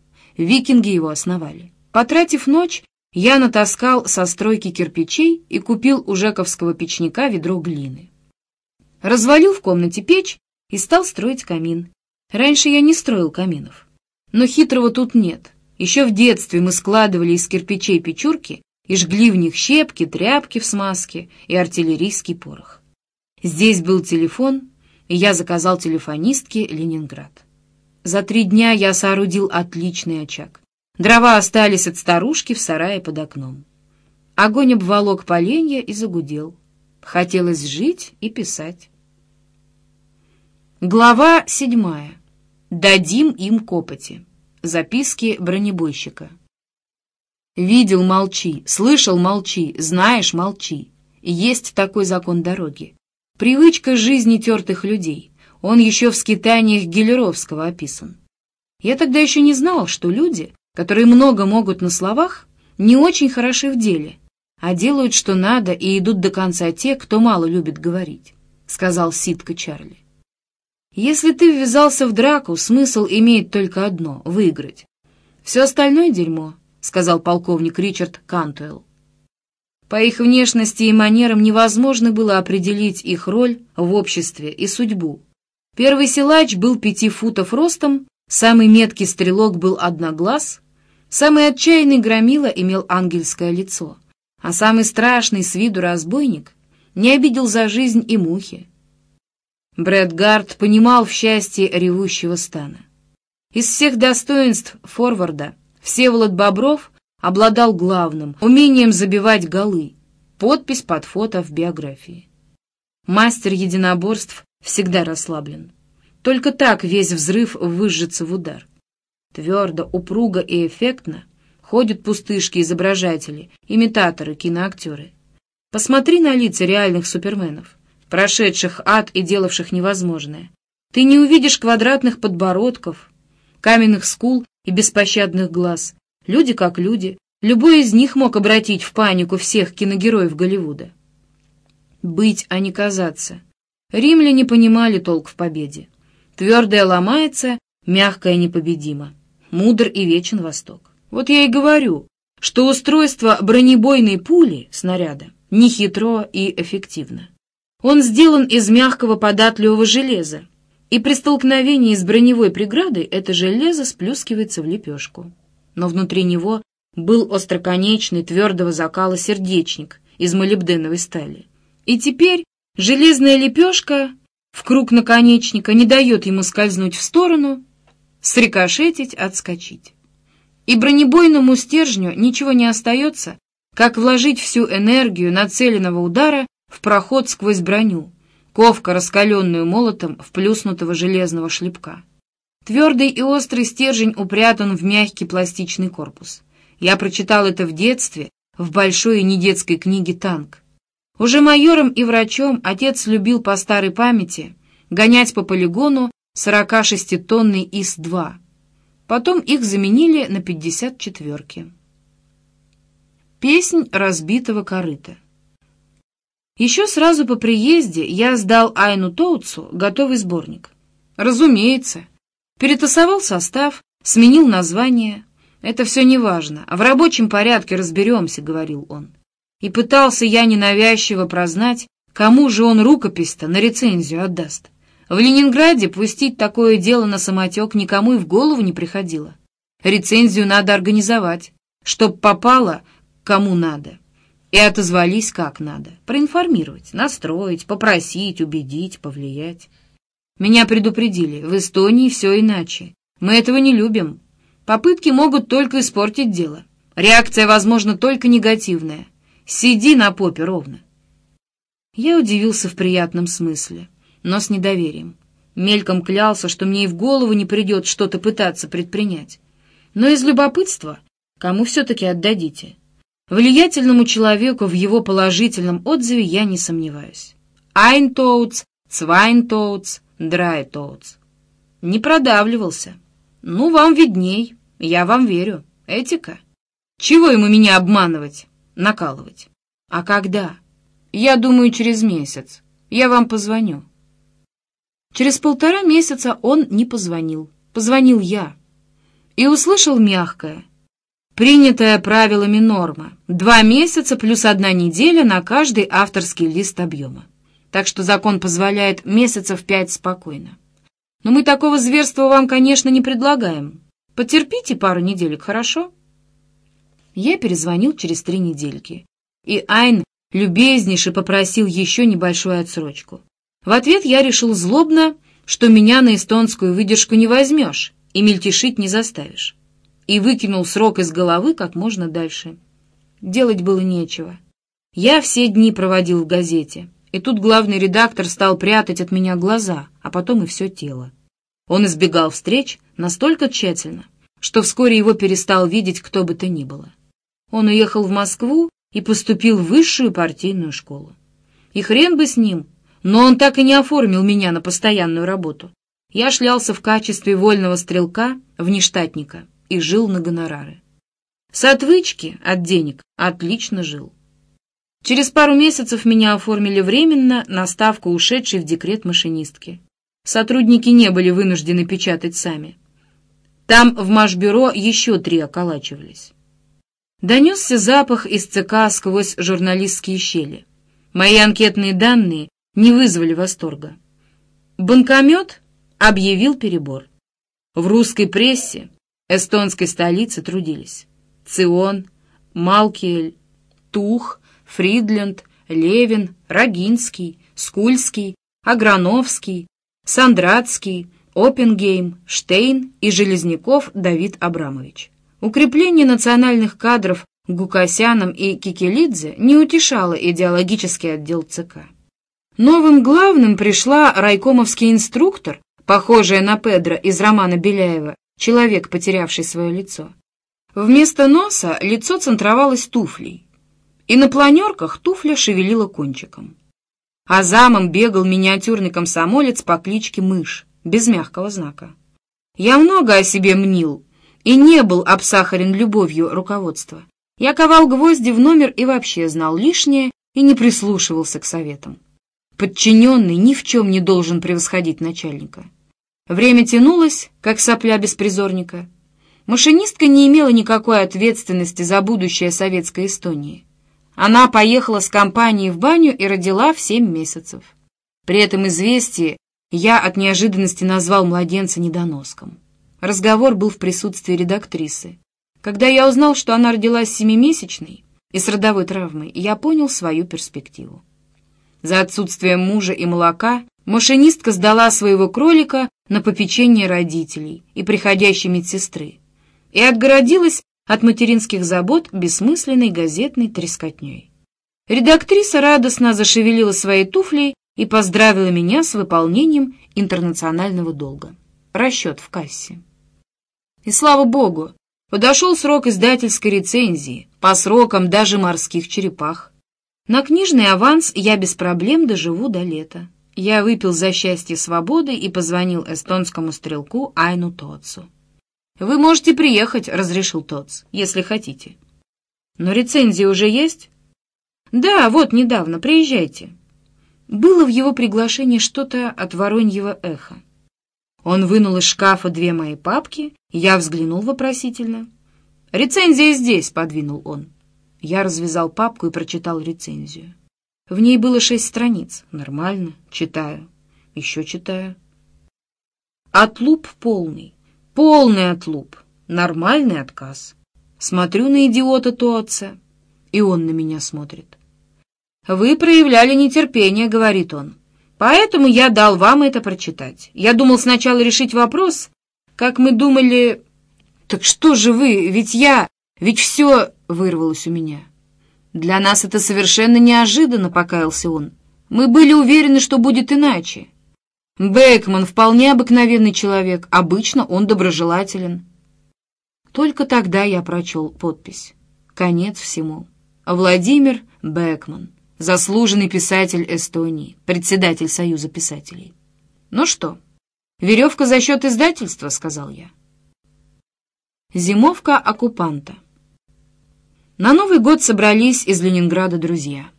Викинги его основали. Потратив ночь, я натаскал со стройки кирпичей и купил у жековского печника ведро глины. Развалил в комнате печь и стал строить камин. Раньше я не строил каминов. Но хитрого тут нет. Еще в детстве мы складывали из кирпичей печурки и жгли в них щепки, тряпки в смазке и артиллерийский порох. Здесь был телефон, и я заказал телефонистке Ленинград. За три дня я соорудил отличный очаг. Дрова остались от старушки в сарае под окном. Огонь обволок поленья и загудел. Хотелось жить и писать. Глава седьмая. Дадим им копоти. Записки бронебойщика. Видел — молчи, слышал — молчи, знаешь — молчи. Есть такой закон дороги. Привычка жизни тертых людей. Он еще в скитаниях Гелеровского описан. Я тогда еще не знал, что люди, которые много могут на словах, не очень хороши в деле, а делают, что надо, и идут до конца те, кто мало любит говорить, — сказал Ситка Чарли. Если ты ввязался в драку, смысл имеет только одно — выиграть. Все остальное — дерьмо, — сказал полковник Ричард Кантуэлл. По их внешности и манерам невозможно было определить их роль в обществе и судьбу. Первый силач был пяти футов ростом, самый меткий стрелок был одноглаз, самый отчаянный громила имел ангельское лицо, а самый страшный с виду разбойник не обидел за жизнь и мухи. Брэд Гард понимал в счастье ревущего стана. Из всех достоинств форварда Всеволод Бобров обладал главным — умением забивать голы, подпись под фото в биографии. Мастер единоборств всегда расслаблен. Только так весь взрыв выжжется в удар. Твердо, упруго и эффектно ходят пустышки-изображатели, имитаторы, киноактеры. Посмотри на лица реальных суперменов прошедших ад и делавших невозможное. Ты не увидишь квадратных подбородков, каменных скул и беспощадных глаз. Люди как люди. Любой из них мог обратить в панику всех киногероев Голливуда. Быть, а не казаться. Римляне понимали толк в победе. Твердое ломается, мягкое непобедимо. Мудр и вечен Восток. Вот я и говорю, что устройство бронебойной пули, снаряда, нехитро и эффективно. Он сделан из мягкого податливого железа, и при столкновении с броневой преградой это железо сплюскивается в лепешку. Но внутри него был остроконечный твердого закала сердечник из молибденовой стали. И теперь железная лепешка в круг наконечника не дает ему скользнуть в сторону, срикошетить, отскочить. И бронебойному стержню ничего не остается, как вложить всю энергию нацеленного удара в проход сквозь броню, ковка, раскаленную молотом в плюснутого железного шлепка. Твердый и острый стержень упрятан в мягкий пластичный корпус. Я прочитал это в детстве, в большой недетской книге «Танк». Уже майором и врачом отец любил по старой памяти гонять по полигону 46-тонный ИС-2. Потом их заменили на 54-ки. Песнь разбитого корыта. Еще сразу по приезде я сдал Айну Тоутсу готовый сборник. Разумеется. Перетасовал состав, сменил название. Это все не важно, а в рабочем порядке разберемся, — говорил он. И пытался я ненавязчиво прознать, кому же он рукопись-то на рецензию отдаст. В Ленинграде пустить такое дело на самотек никому и в голову не приходило. Рецензию надо организовать, чтоб попало кому надо. И отозвались как надо. Проинформировать, настроить, попросить, убедить, повлиять. Меня предупредили, в Эстонии все иначе. Мы этого не любим. Попытки могут только испортить дело. Реакция, возможно, только негативная. Сиди на попе ровно. Я удивился в приятном смысле, но с недоверием. Мельком клялся, что мне и в голову не придет что-то пытаться предпринять. Но из любопытства кому все-таки отдадите? Влиятельному человеку в его положительном отзыве я не сомневаюсь. Айнтоутс, Цвайнтоутс, Драйтоутс. Не продавливался. Ну, вам видней, я вам верю. Этика. Чего ему меня обманывать, накалывать? А когда? Я думаю, через месяц. Я вам позвоню. Через полтора месяца он не позвонил. Позвонил я. И услышал мягкое. Принятая правилами норма. Два месяца плюс одна неделя на каждый авторский лист объема. Так что закон позволяет месяцев пять спокойно. Но мы такого зверства вам, конечно, не предлагаем. Потерпите пару неделек, хорошо? Я перезвонил через три недельки. И Айн любезнейше попросил еще небольшую отсрочку. В ответ я решил злобно, что меня на эстонскую выдержку не возьмешь и мельтешить не заставишь. И выкинул срок из головы как можно дальше. Делать было нечего. Я все дни проводил в газете, и тут главный редактор стал прятать от меня глаза, а потом и все тело. Он избегал встреч настолько тщательно, что вскоре его перестал видеть кто бы то ни было. Он уехал в Москву и поступил в высшую партийную школу. И хрен бы с ним, но он так и не оформил меня на постоянную работу. Я шлялся в качестве вольного стрелка, внештатника, и жил на гонорары. С отвычки от денег отлично жил. Через пару месяцев меня оформили временно на ставку ушедшей в декрет машинистки. Сотрудники не были вынуждены печатать сами. Там в Машбюро еще три околачивались. Донесся запах из ЦК сквозь журналистские щели. Мои анкетные данные не вызвали восторга. Банкомет объявил перебор. В русской прессе эстонской столицы трудились Цион, Малкиэль, Тух, Фридленд, Левин, Рогинский, Скульский, Аграновский, Сандратский, Оппенгейм, Штейн и Железняков Давид Абрамович. Укрепление национальных кадров Гукасяном и Кикелидзе не утешало идеологический отдел ЦК. Новым главным пришла райкомовский инструктор, похожая на Педро из романа Беляева «Человек, потерявший свое лицо». Вместо носа лицо центровалось туфлей, и на планерках туфля шевелила кончиком. А замом бегал миниатюрный комсомолец по кличке Мышь, без мягкого знака. Я много о себе мнил, и не был обсахарен любовью руководства. Я ковал гвозди в номер и вообще знал лишнее и не прислушивался к советам. Подчиненный ни в чем не должен превосходить начальника. Время тянулось, как сопля беспризорника. Машинистка не имела никакой ответственности за будущее советской Эстонии. Она поехала с компанией в баню и родила в семь месяцев. При этом известие я от неожиданности назвал младенца недоноском. Разговор был в присутствии редактрисы. Когда я узнал, что она родилась семимесячной и с родовой травмой, я понял свою перспективу. За отсутствием мужа и молока машинистка сдала своего кролика на попечение родителей и приходящей медсестры и отгородилась от материнских забот бессмысленной газетной трескотней. Редактриса радостно зашевелила своей туфлей и поздравила меня с выполнением интернационального долга. Расчет в кассе. И слава богу, подошел срок издательской рецензии, по срокам даже морских черепах. На книжный аванс я без проблем доживу до лета. Я выпил за счастье свободы и позвонил эстонскому стрелку Айну Тоцу. «Вы можете приехать», — разрешил Тоц, — «если хотите». «Но рецензия уже есть?» «Да, вот недавно, приезжайте». Было в его приглашении что-то от вороньего эха. Он вынул из шкафа две мои папки, я взглянул вопросительно. «Рецензия здесь», — подвинул он. Я развязал папку и прочитал рецензию. В ней было шесть страниц. Нормально. Читаю. Еще читаю. Отлуп полный. Полный отлуп. Нормальный отказ. Смотрю на идиота Туотца, и он на меня смотрит. «Вы проявляли нетерпение», — говорит он. «Поэтому я дал вам это прочитать. Я думал сначала решить вопрос, как мы думали...» «Так что же вы? Ведь я... Ведь все...» — вырвалось у меня. «Для нас это совершенно неожиданно», — покаялся он. «Мы были уверены, что будет иначе. Бекман вполне обыкновенный человек, обычно он доброжелателен». Только тогда я прочел подпись. Конец всему. Владимир Бекман, заслуженный писатель Эстонии, председатель Союза писателей. «Ну что, веревка за счет издательства?» — сказал я. Зимовка оккупанта. На Новый год собрались из Ленинграда друзья.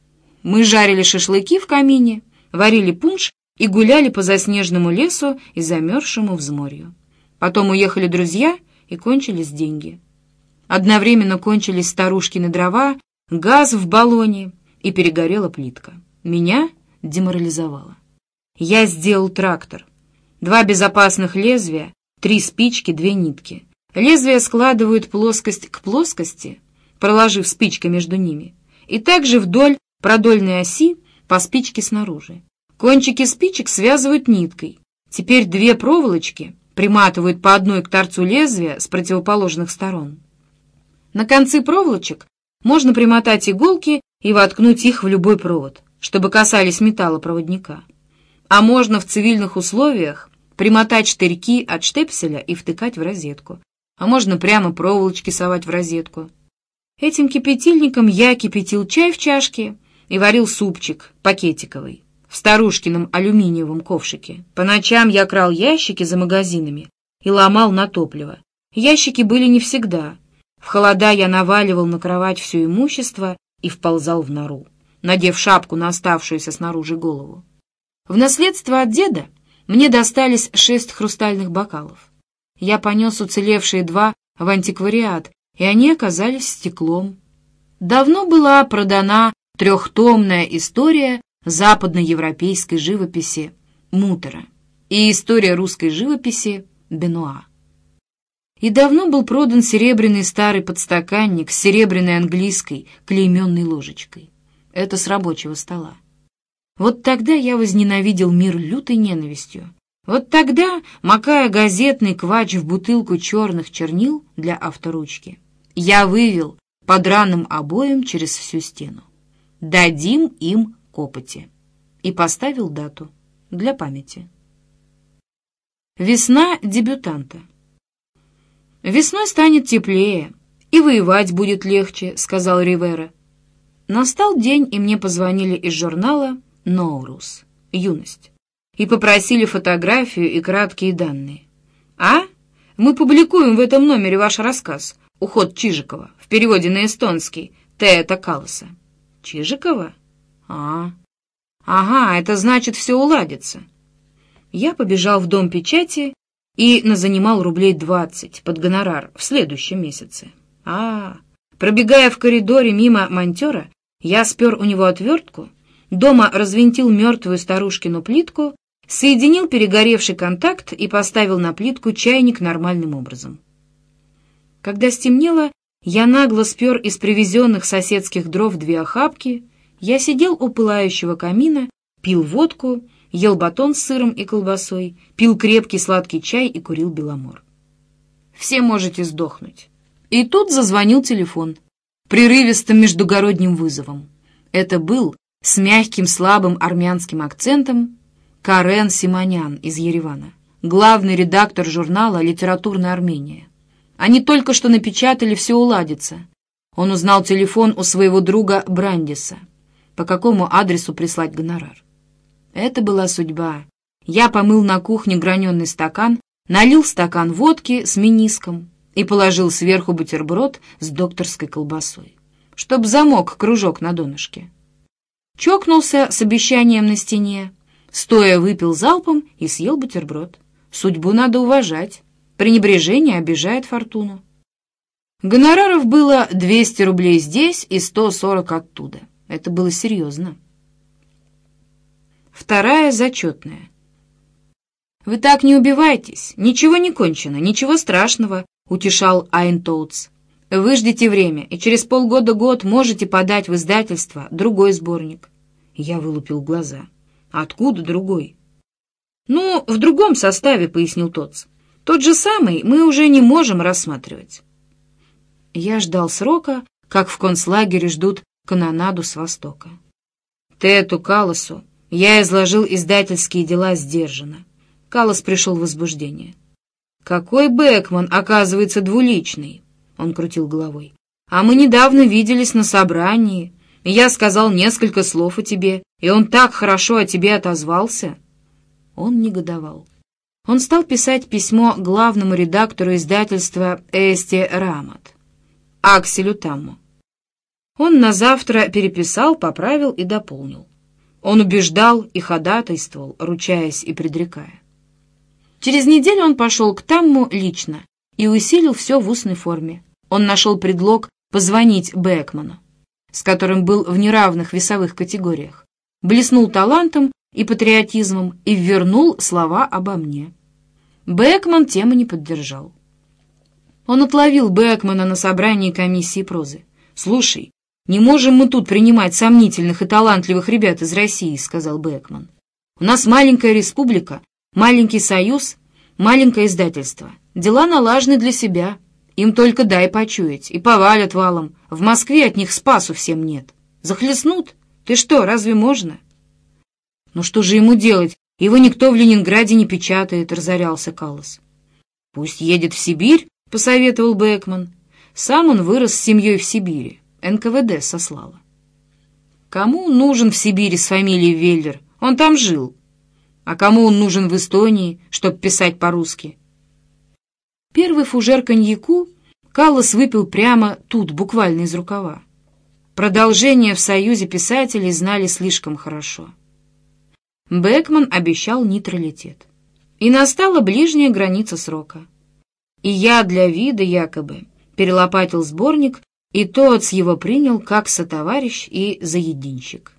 Мы жарили шашлыки в камине, варили пунш и гуляли по заснеженному лесу и замерзшему взморью. Потом уехали друзья — и кончились деньги. Одновременно кончились старушкины дрова, газ в баллоне и перегорела плитка. Меня деморализовало. Я сделал трактор. Два безопасных лезвия, три спички, две нитки. Лезвия складывают плоскость к плоскости, проложив спичкой между ними, и также вдоль продольной оси по спичке снаружи. Кончики спичек связывают ниткой. Теперь две проволочки приматывают по одной к торцу лезвия с противоположных сторон. На концы проволочек можно примотать иголки и воткнуть их в любой провод, чтобы касались металла проводника. А можно в цивильных условиях примотать штырьки от штепселя и втыкать в розетку. А можно прямо проволочки совать в розетку. Этим кипятильником я кипятил чай в чашке и варил супчик пакетиковый в старушкином алюминиевом ковшике. По ночам я крал ящики за магазинами и ломал на топливо. Ящики были не всегда. В холода я наваливал на кровать все имущество и вползал в нору, надев шапку на оставшуюся снаружи голову. В наследство от деда мне достались шесть хрустальных бокалов. Я понес уцелевшие два в антиквариат, и они оказались стеклом. Давно была продана трехтомная история западноевропейской живописи Мутера и история русской живописи Бенуа. И давно был продан серебряный старый подстаканник с серебряной английской клейменной ложечкой. Это с рабочего стола. Вот тогда я возненавидел мир лютой ненавистью. Вот тогда, макая газетный квач в бутылку черных чернил для авторучки, я вывел под раным обоем через всю стену. Дадим им Копоти и поставил дату для памяти. Весна дебютанта. «Весной станет теплее, и воевать будет легче», — сказал Ривера. Настал день, и мне позвонили из журнала «Ноурус» — «Юность» и попросили фотографию и краткие данные. «А? Мы публикуем в этом номере ваш рассказ «Уход Чижикова» в переводе на эстонский Теэта Каласа». «Чижикова?» «А, ага, это значит, все уладится». Я побежал в дом печати и назанимал рублей двадцать под гонорар в следующем месяце. А, пробегая в коридоре мимо монтера, я спер у него отвертку, дома развинтил мертвую старушкину плитку, соединил перегоревший контакт и поставил на плитку чайник нормальным образом. Когда стемнело, я нагло спер из привезенных соседских дров две охапки, я сидел у пылающего камина, пил водку, ел батон с сыром и колбасой, пил крепкий сладкий чай и курил беломор. Все можете сдохнуть. И тут зазвонил телефон, прерывистым междугородним вызовом. Это был с мягким слабым армянским акцентом Карен Симонян из Еревана, главный редактор журнала «Литературная Армения». Они только что напечатали «Все уладится». Он узнал телефон у своего друга Брандиса — по какому адресу прислать гонорар. Это была судьба. Я помыл на кухне граненый стакан, налил стакан водки с миниском и положил сверху бутерброд с докторской колбасой, чтоб замок кружок на донышке. Чокнулся с обещанием на стене, стоя выпил залпом и съел бутерброд. Судьбу надо уважать. Пренебрежение обижает фортуну. Гонораров было 200 рублей здесь и 140 оттуда. Это было серьезно. Вторая зачетная. «Вы так не убивайтесь. Ничего не кончено, ничего страшного», — утешал Айнтоутс. «Выждите время, и через полгода-год можете подать в издательство другой сборник». Я вылупил глаза. «Откуда другой?» «Ну, в другом составе», — пояснил Тотс. «Тот же самый мы уже не можем рассматривать». Я ждал срока, как в концлагере ждут канонаду с востока. Тету Калосу я изложил издательские дела сдержанно. Калос пришел в возбуждение. «Какой Бэкман, оказывается, двуличный!» Он крутил головой. «А мы недавно виделись на собрании, я сказал несколько слов о тебе, и он так хорошо о тебе отозвался!» Он негодовал. Он стал писать письмо главному редактору издательства «Эсти Рамат». Акселю Тамму. Он на завтра переписал, поправил и дополнил. Он убеждал и ходатайствовал, ручаясь и предрекая. Через неделю он пошел к Тамму лично и усилил все в устной форме. Он нашел предлог позвонить Бекману, с которым был в неравных весовых категориях, блеснул талантом и патриотизмом и вернул слова обо мне. Бекман тему не поддержал. Он отловил Бекмана на собрании комиссии прозы. «Слушай, не можем мы тут принимать сомнительных и талантливых ребят из России», — сказал Бекман. «У нас маленькая республика, маленький союз, маленькое издательство. Дела налажены для себя. Им только дай почуять, и повалят валом. В Москве от них спасу всем нет. Захлестнут? Ты что, разве можно?» «Ну что же ему делать? Его никто в Ленинграде не печатает», — разорялся Каллас. «Пусть едет в Сибирь», — посоветовал Бекман. Сам он вырос с семьей в Сибири. НКВД сослала. Кому нужен в Сибири с фамилией Веллер? Он там жил. А кому он нужен в Эстонии, чтобы писать по-русски? Первый фужер коньяку Каллас выпил прямо тут, буквально из рукава. Продолжение в Союзе писателей знали слишком хорошо. Бекман обещал нейтралитет. И настала ближняя граница срока. И я для вида якобы перелопатил сборник, и тот с его принял как сотоварищ и заединщик.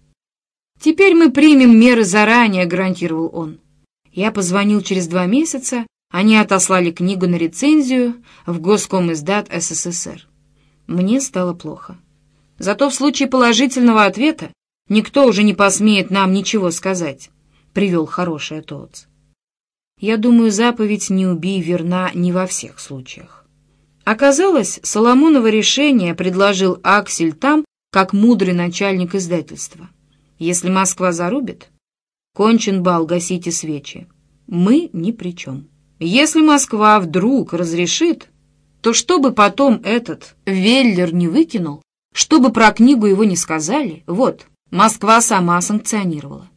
«Теперь мы примем меры заранее», — гарантировал он. Я позвонил через два месяца, они отослали книгу на рецензию в Госком издат СССР. Мне стало плохо. Зато в случае положительного ответа никто уже не посмеет нам ничего сказать, — привел хороший Тоотс. Я думаю, заповедь «не убий» верна не во всех случаях. Оказалось, Соломоново решение предложил Аксель там, как мудрый начальник издательства. Если Москва зарубит, кончен бал, гасите свечи. Мы ни при чем. Если Москва вдруг разрешит, то чтобы потом этот Веллер не выкинул, чтобы про книгу его не сказали, вот, Москва сама санкционировала.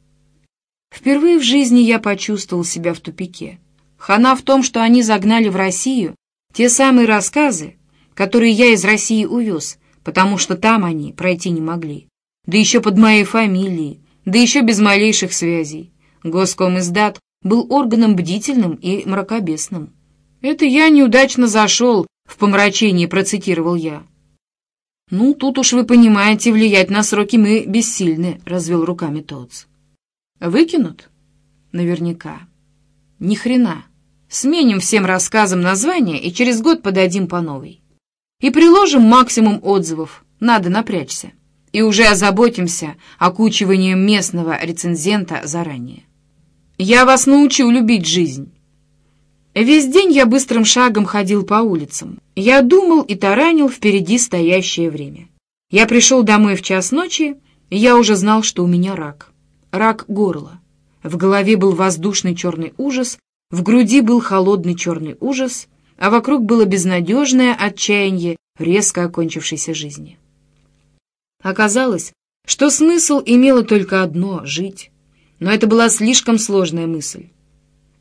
Впервые в жизни я почувствовал себя в тупике. Хана в том, что они загнали в Россию те самые рассказы, которые я из России увез, потому что там они пройти не могли. Да еще под моей фамилией, да еще без малейших связей. Госком издат был органом бдительным и мракобесным. «Это я неудачно зашел», — в помрачении процитировал я. «Ну, тут уж вы понимаете, влиять на сроки мы бессильны», — развел руками Тоц. Выкинут? Наверняка. Ни хрена. Сменим всем рассказам название и через год подадим по новой. И приложим максимум отзывов. Надо напрячься. И уже озаботимся окучиванием местного рецензента заранее. Я вас научу любить жизнь. Весь день я быстрым шагом ходил по улицам. Я думал и таранил впереди стоящее время. Я пришел домой в час ночи, и я уже знал, что у меня рак рак горла. В голове был воздушный черный ужас, в груди был холодный черный ужас, а вокруг было безнадежное отчаяние резко окончившейся жизни. Оказалось, что смысл имело только одно — жить. Но это была слишком сложная мысль.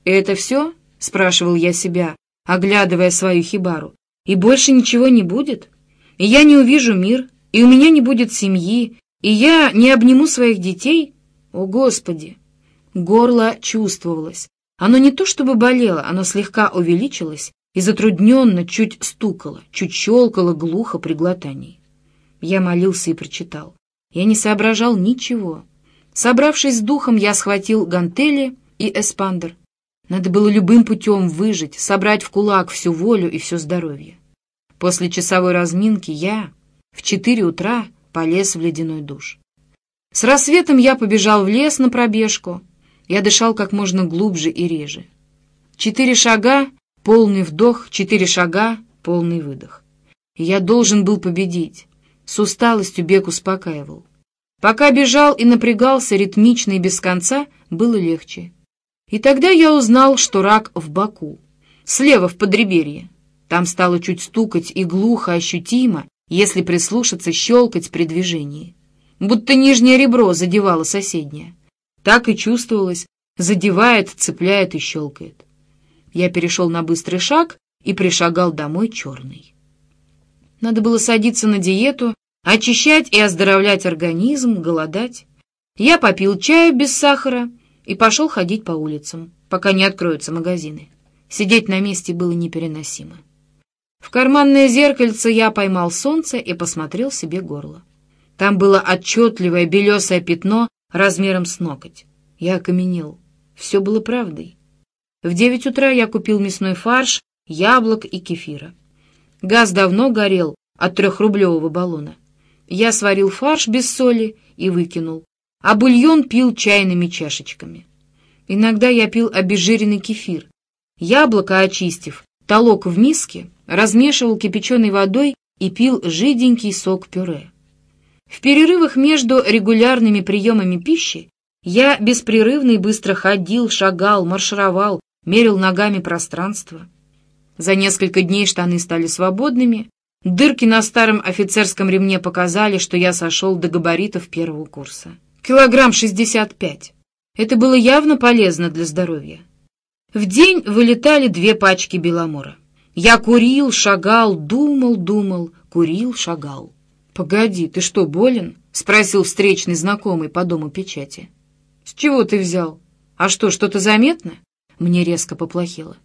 «И это все?» — спрашивал я себя, оглядывая свою хибару. «И больше ничего не будет? И я не увижу мир, и у меня не будет семьи, и я не обниму своих детей?» О, Господи! Горло чувствовалось, Оно не то чтобы болело, оно слегка увеличилось и затрудненно чуть стукало, чуть щелкало глухо при глотании. Я молился и прочитал. Я не соображал ничего. Собравшись с духом, я схватил гантели и эспандер. Надо было любым путем выжить, собрать в кулак всю волю и все здоровье. После часовой разминки я в четыре утра полез в ледяной душ. С рассветом я побежал в лес на пробежку. Я дышал как можно глубже и реже. Четыре шага — полный вдох, четыре шага — полный выдох. я должен был победить. С усталостью бег успокаивал. Пока бежал и напрягался ритмично и без конца, было легче. И тогда я узнал, что рак в боку, слева в подреберье. Там стало чуть стукать и глухо ощутимо, если прислушаться, щелкать при движении. Будто нижнее ребро задевало соседнее. Так и чувствовалось, задевает, цепляет и щелкает. Я перешел на быстрый шаг и пришагал домой черный. Надо было садиться на диету, очищать и оздоровлять организм, голодать. Я попил чаю без сахара и пошел ходить по улицам, пока не откроются магазины. Сидеть на месте было непереносимо. В карманное зеркальце я поймал солнце и посмотрел себе горло. Там было отчетливое белесое пятно размером с ноготь. Я окаменел. Все было правдой. В девять утра я купил мясной фарш, яблок и кефира. Газ давно горел от трехрублевого баллона. Я сварил фарш без соли и выкинул, а бульон пил чайными чашечками. Иногда я пил обезжиренный кефир. Яблоко очистив, толок в миске, размешивал кипяченой водой и пил жиденький сок-пюре. В перерывах между регулярными приемами пищи я беспрерывно и быстро ходил, шагал, маршировал, мерил ногами пространство. За несколько дней штаны стали свободными, дырки на старом офицерском ремне показали, что я сошел до габаритов первого курса. Килограмм шестьдесят пять. Это было явно полезно для здоровья. В день вылетали две пачки беломора. Я курил, шагал, думал, думал, курил, шагал. «Погоди, ты что, болен?» — спросил встречный знакомый по дому печати. «С чего ты взял? А что, что-то заметно?» Мне резко поплохело.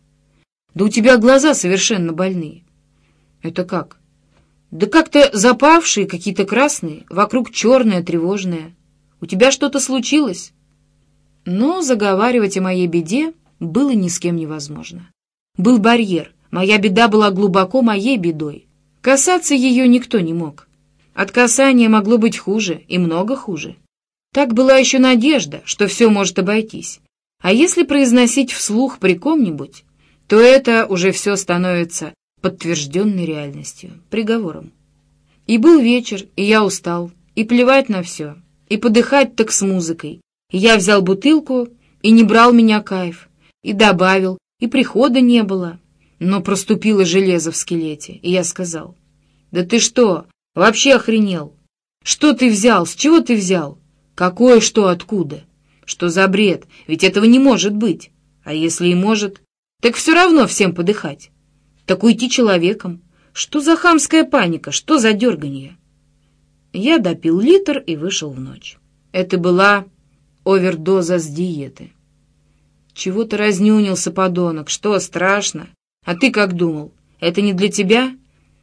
Да у тебя глаза совершенно больные. Это как? Да как-то запавшие, какие-то красные, вокруг черное, тревожное. У тебя что-то случилось? Но заговаривать о моей беде было ни с кем невозможно. Был барьер. Моя беда была глубоко моей бедой. Касаться ее никто не мог. От касания могло быть хуже, и много хуже. Так была еще надежда, что все может обойтись. А если произносить вслух при ком-нибудь, то это уже все становится подтвержденной реальностью, приговором. И был вечер, и я устал, и плевать на все, и подыхать так с музыкой. И я взял бутылку, и не брал меня кайф, и добавил, и прихода не было. Но проступило железо в скелете, и я сказал, «Да ты что, вообще охренел? Что ты взял, с чего ты взял? Какое что, откуда? Что за бред? Ведь этого не может быть. А если и может, так все равно всем подыхать. Так уйти человеком. Что за хамская паника? Что за дерганье? Я допил литр и вышел в ночь. Это была овердоза с диеты. Чего ты разнюнился, подонок? Что, страшно? А ты как думал? Это не для тебя?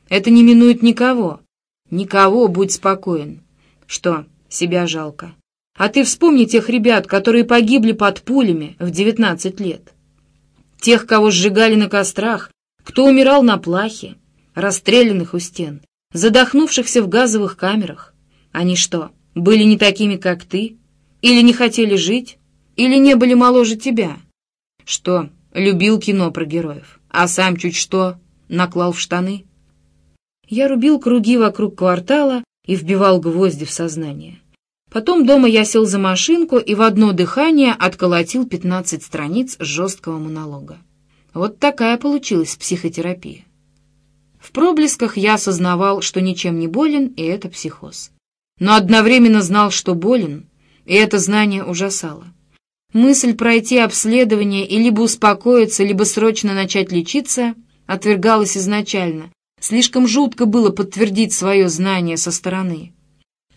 Это не минует никого. Никого, будь спокоен. Что, себя жалко? А ты вспомни тех ребят, которые погибли под пулями в девятнадцать лет тех, кого сжигали на кострах, кто умирал на плахе, расстрелянных у стен, задохнувшихся в газовых камерах. Они что, были не такими, как ты? Или не хотели жить? Или не были моложе тебя? Что, любил кино про героев, а сам чуть что наклал в штаны? Я рубил круги вокруг квартала и вбивал гвозди в сознание. Потом дома я сел за машинку и в одно дыхание отколотил 15 страниц жесткого монолога. Вот такая получилась психотерапия. В проблесках я осознавал, что ничем не болен, и это психоз. Но одновременно знал, что болен, и это знание ужасало. Мысль пройти обследование и либо успокоиться, либо срочно начать лечиться отвергалась изначально. Слишком жутко было подтвердить свое знание со стороны.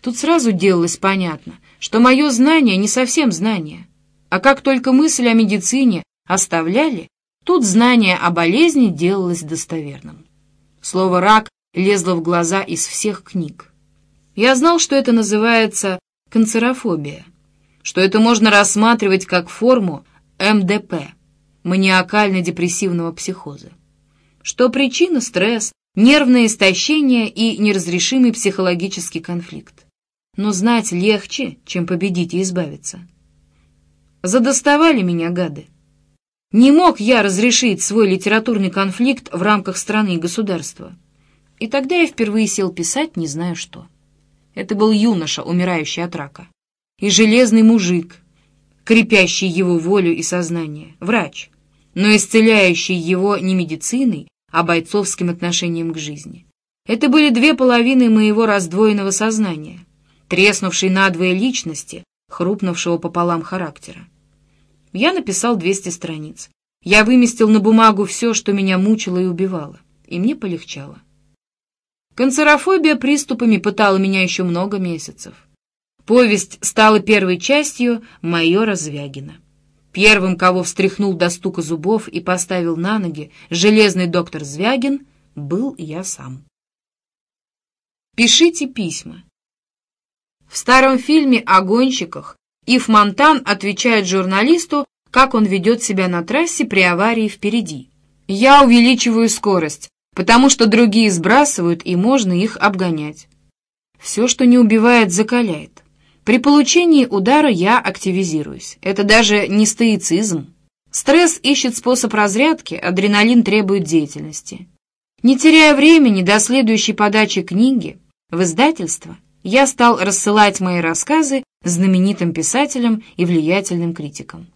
Тут сразу делалось понятно, что мое знание не совсем знание. А как только мысль о медицине, оставляли, тут знание о болезни делалось достоверным. Слово «рак» лезло в глаза из всех книг. Я знал, что это называется канцерофобия, что это можно рассматривать как форму МДП, маниакально-депрессивного психоза, что причина — стресс, нервное истощение и неразрешимый психологический конфликт. Но знать легче, чем победить и избавиться. Задоставали меня гады. Не мог я разрешить свой литературный конфликт в рамках страны и государства. И тогда я впервые сел писать, не зная что. Это был юноша, умирающий от рака. И железный мужик, крепящий его волю и сознание, врач, но исцеляющий его не медициной, а бойцовским отношением к жизни. Это были две половины моего раздвоенного сознания, треснувшей надвое личности, хрупнувшего пополам характера. Я написал 200 страниц. Я выместил на бумагу все, что меня мучило и убивало, и мне полегчало. Канцерофобия приступами пытала меня еще много месяцев. Повесть стала первой частью майора Звягина. Первым, кого встряхнул до стука зубов и поставил на ноги железный доктор Звягин, был я сам. Пишите письма. В старом фильме о гонщиках Ив Монтан отвечает журналисту, как он ведет себя на трассе при аварии впереди. «Я увеличиваю скорость, потому что другие сбрасывают, и можно их обгонять. Все, что не убивает, закаляет. При получении удара я активизируюсь. Это даже не стоицизм. Стресс ищет способ разрядки, адреналин требует деятельности. Не теряя времени до следующей подачи книги в издательство, я стал рассылать мои рассказы знаменитым писателям и влиятельным критикам.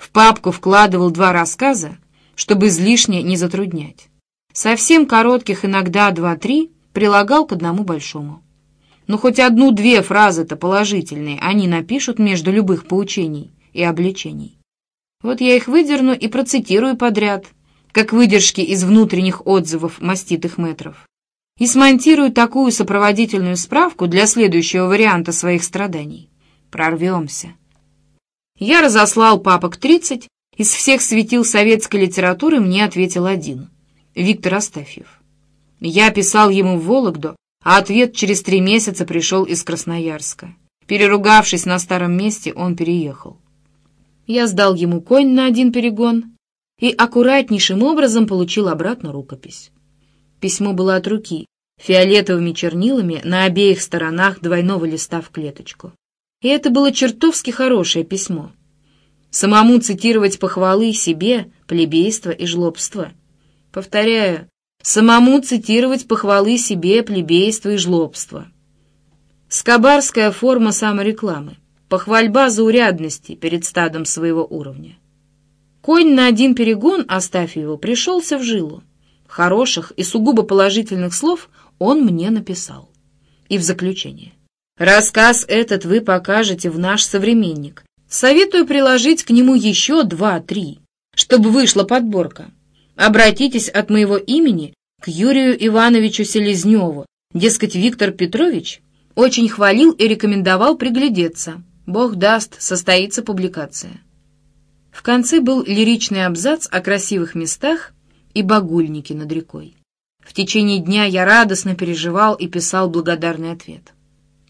В папку вкладывал два рассказа, чтобы излишне не затруднять. Совсем коротких, иногда два-три, прилагал к одному большому. Но хоть одну-две фразы-то положительные они напишут между любых поучений и обличений. Вот я их выдерну и процитирую подряд, как выдержки из внутренних отзывов маститых метров, и смонтирую такую сопроводительную справку для следующего варианта своих страданий. Прорвемся. Я разослал папок 30, из всех светил советской литературы мне ответил один — Виктор Астафьев. Я писал ему в Вологду, а ответ через три месяца пришел из Красноярска. Переругавшись на старом месте, он переехал. Я сдал ему конь на один перегон и аккуратнейшим образом получил обратно рукопись. Письмо было от руки, фиолетовыми чернилами на обеих сторонах двойного листа в клеточку. И это было чертовски хорошее письмо. Самому цитировать похвалы себе, плебейство и жлобство. Повторяю, самому цитировать похвалы себе, плебейство и жлобство. Скобарская форма саморекламы. Похвальба заурядности перед стадом своего уровня. Конь на один перегон, оставив его, пришелся в жилу. Хороших и сугубо положительных слов он мне написал. И в заключение. Рассказ этот вы покажете в наш современник. Советую приложить к нему еще два-три, чтобы вышла подборка. Обратитесь от моего имени к Юрию Ивановичу Селезневу. Дескать, Виктор Петрович очень хвалил и рекомендовал приглядеться. Бог даст, состоится публикация. В конце был лиричный абзац о красивых местах и багульнике над рекой. В течение дня я радостно переживал и писал благодарный ответ.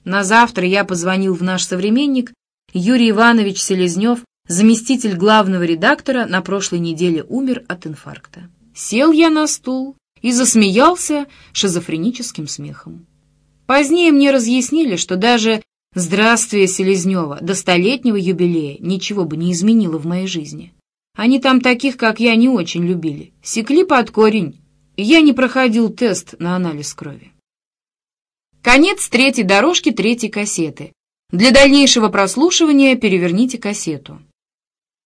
На завтра я позвонил в наш современник. Юрий Иванович Селезнев, заместитель главного редактора, на прошлой неделе умер от инфаркта. Сел я на стул и засмеялся шизофреническим смехом. Позднее мне разъяснили, что даже здравствие Селезнева до столетнего юбилея ничего бы не изменило в моей жизни. Они там таких, как я, не очень любили. Секли под корень. Я не проходил тест на анализ крови. Конец третьей дорожки третьей кассеты. Для дальнейшего прослушивания переверните кассету.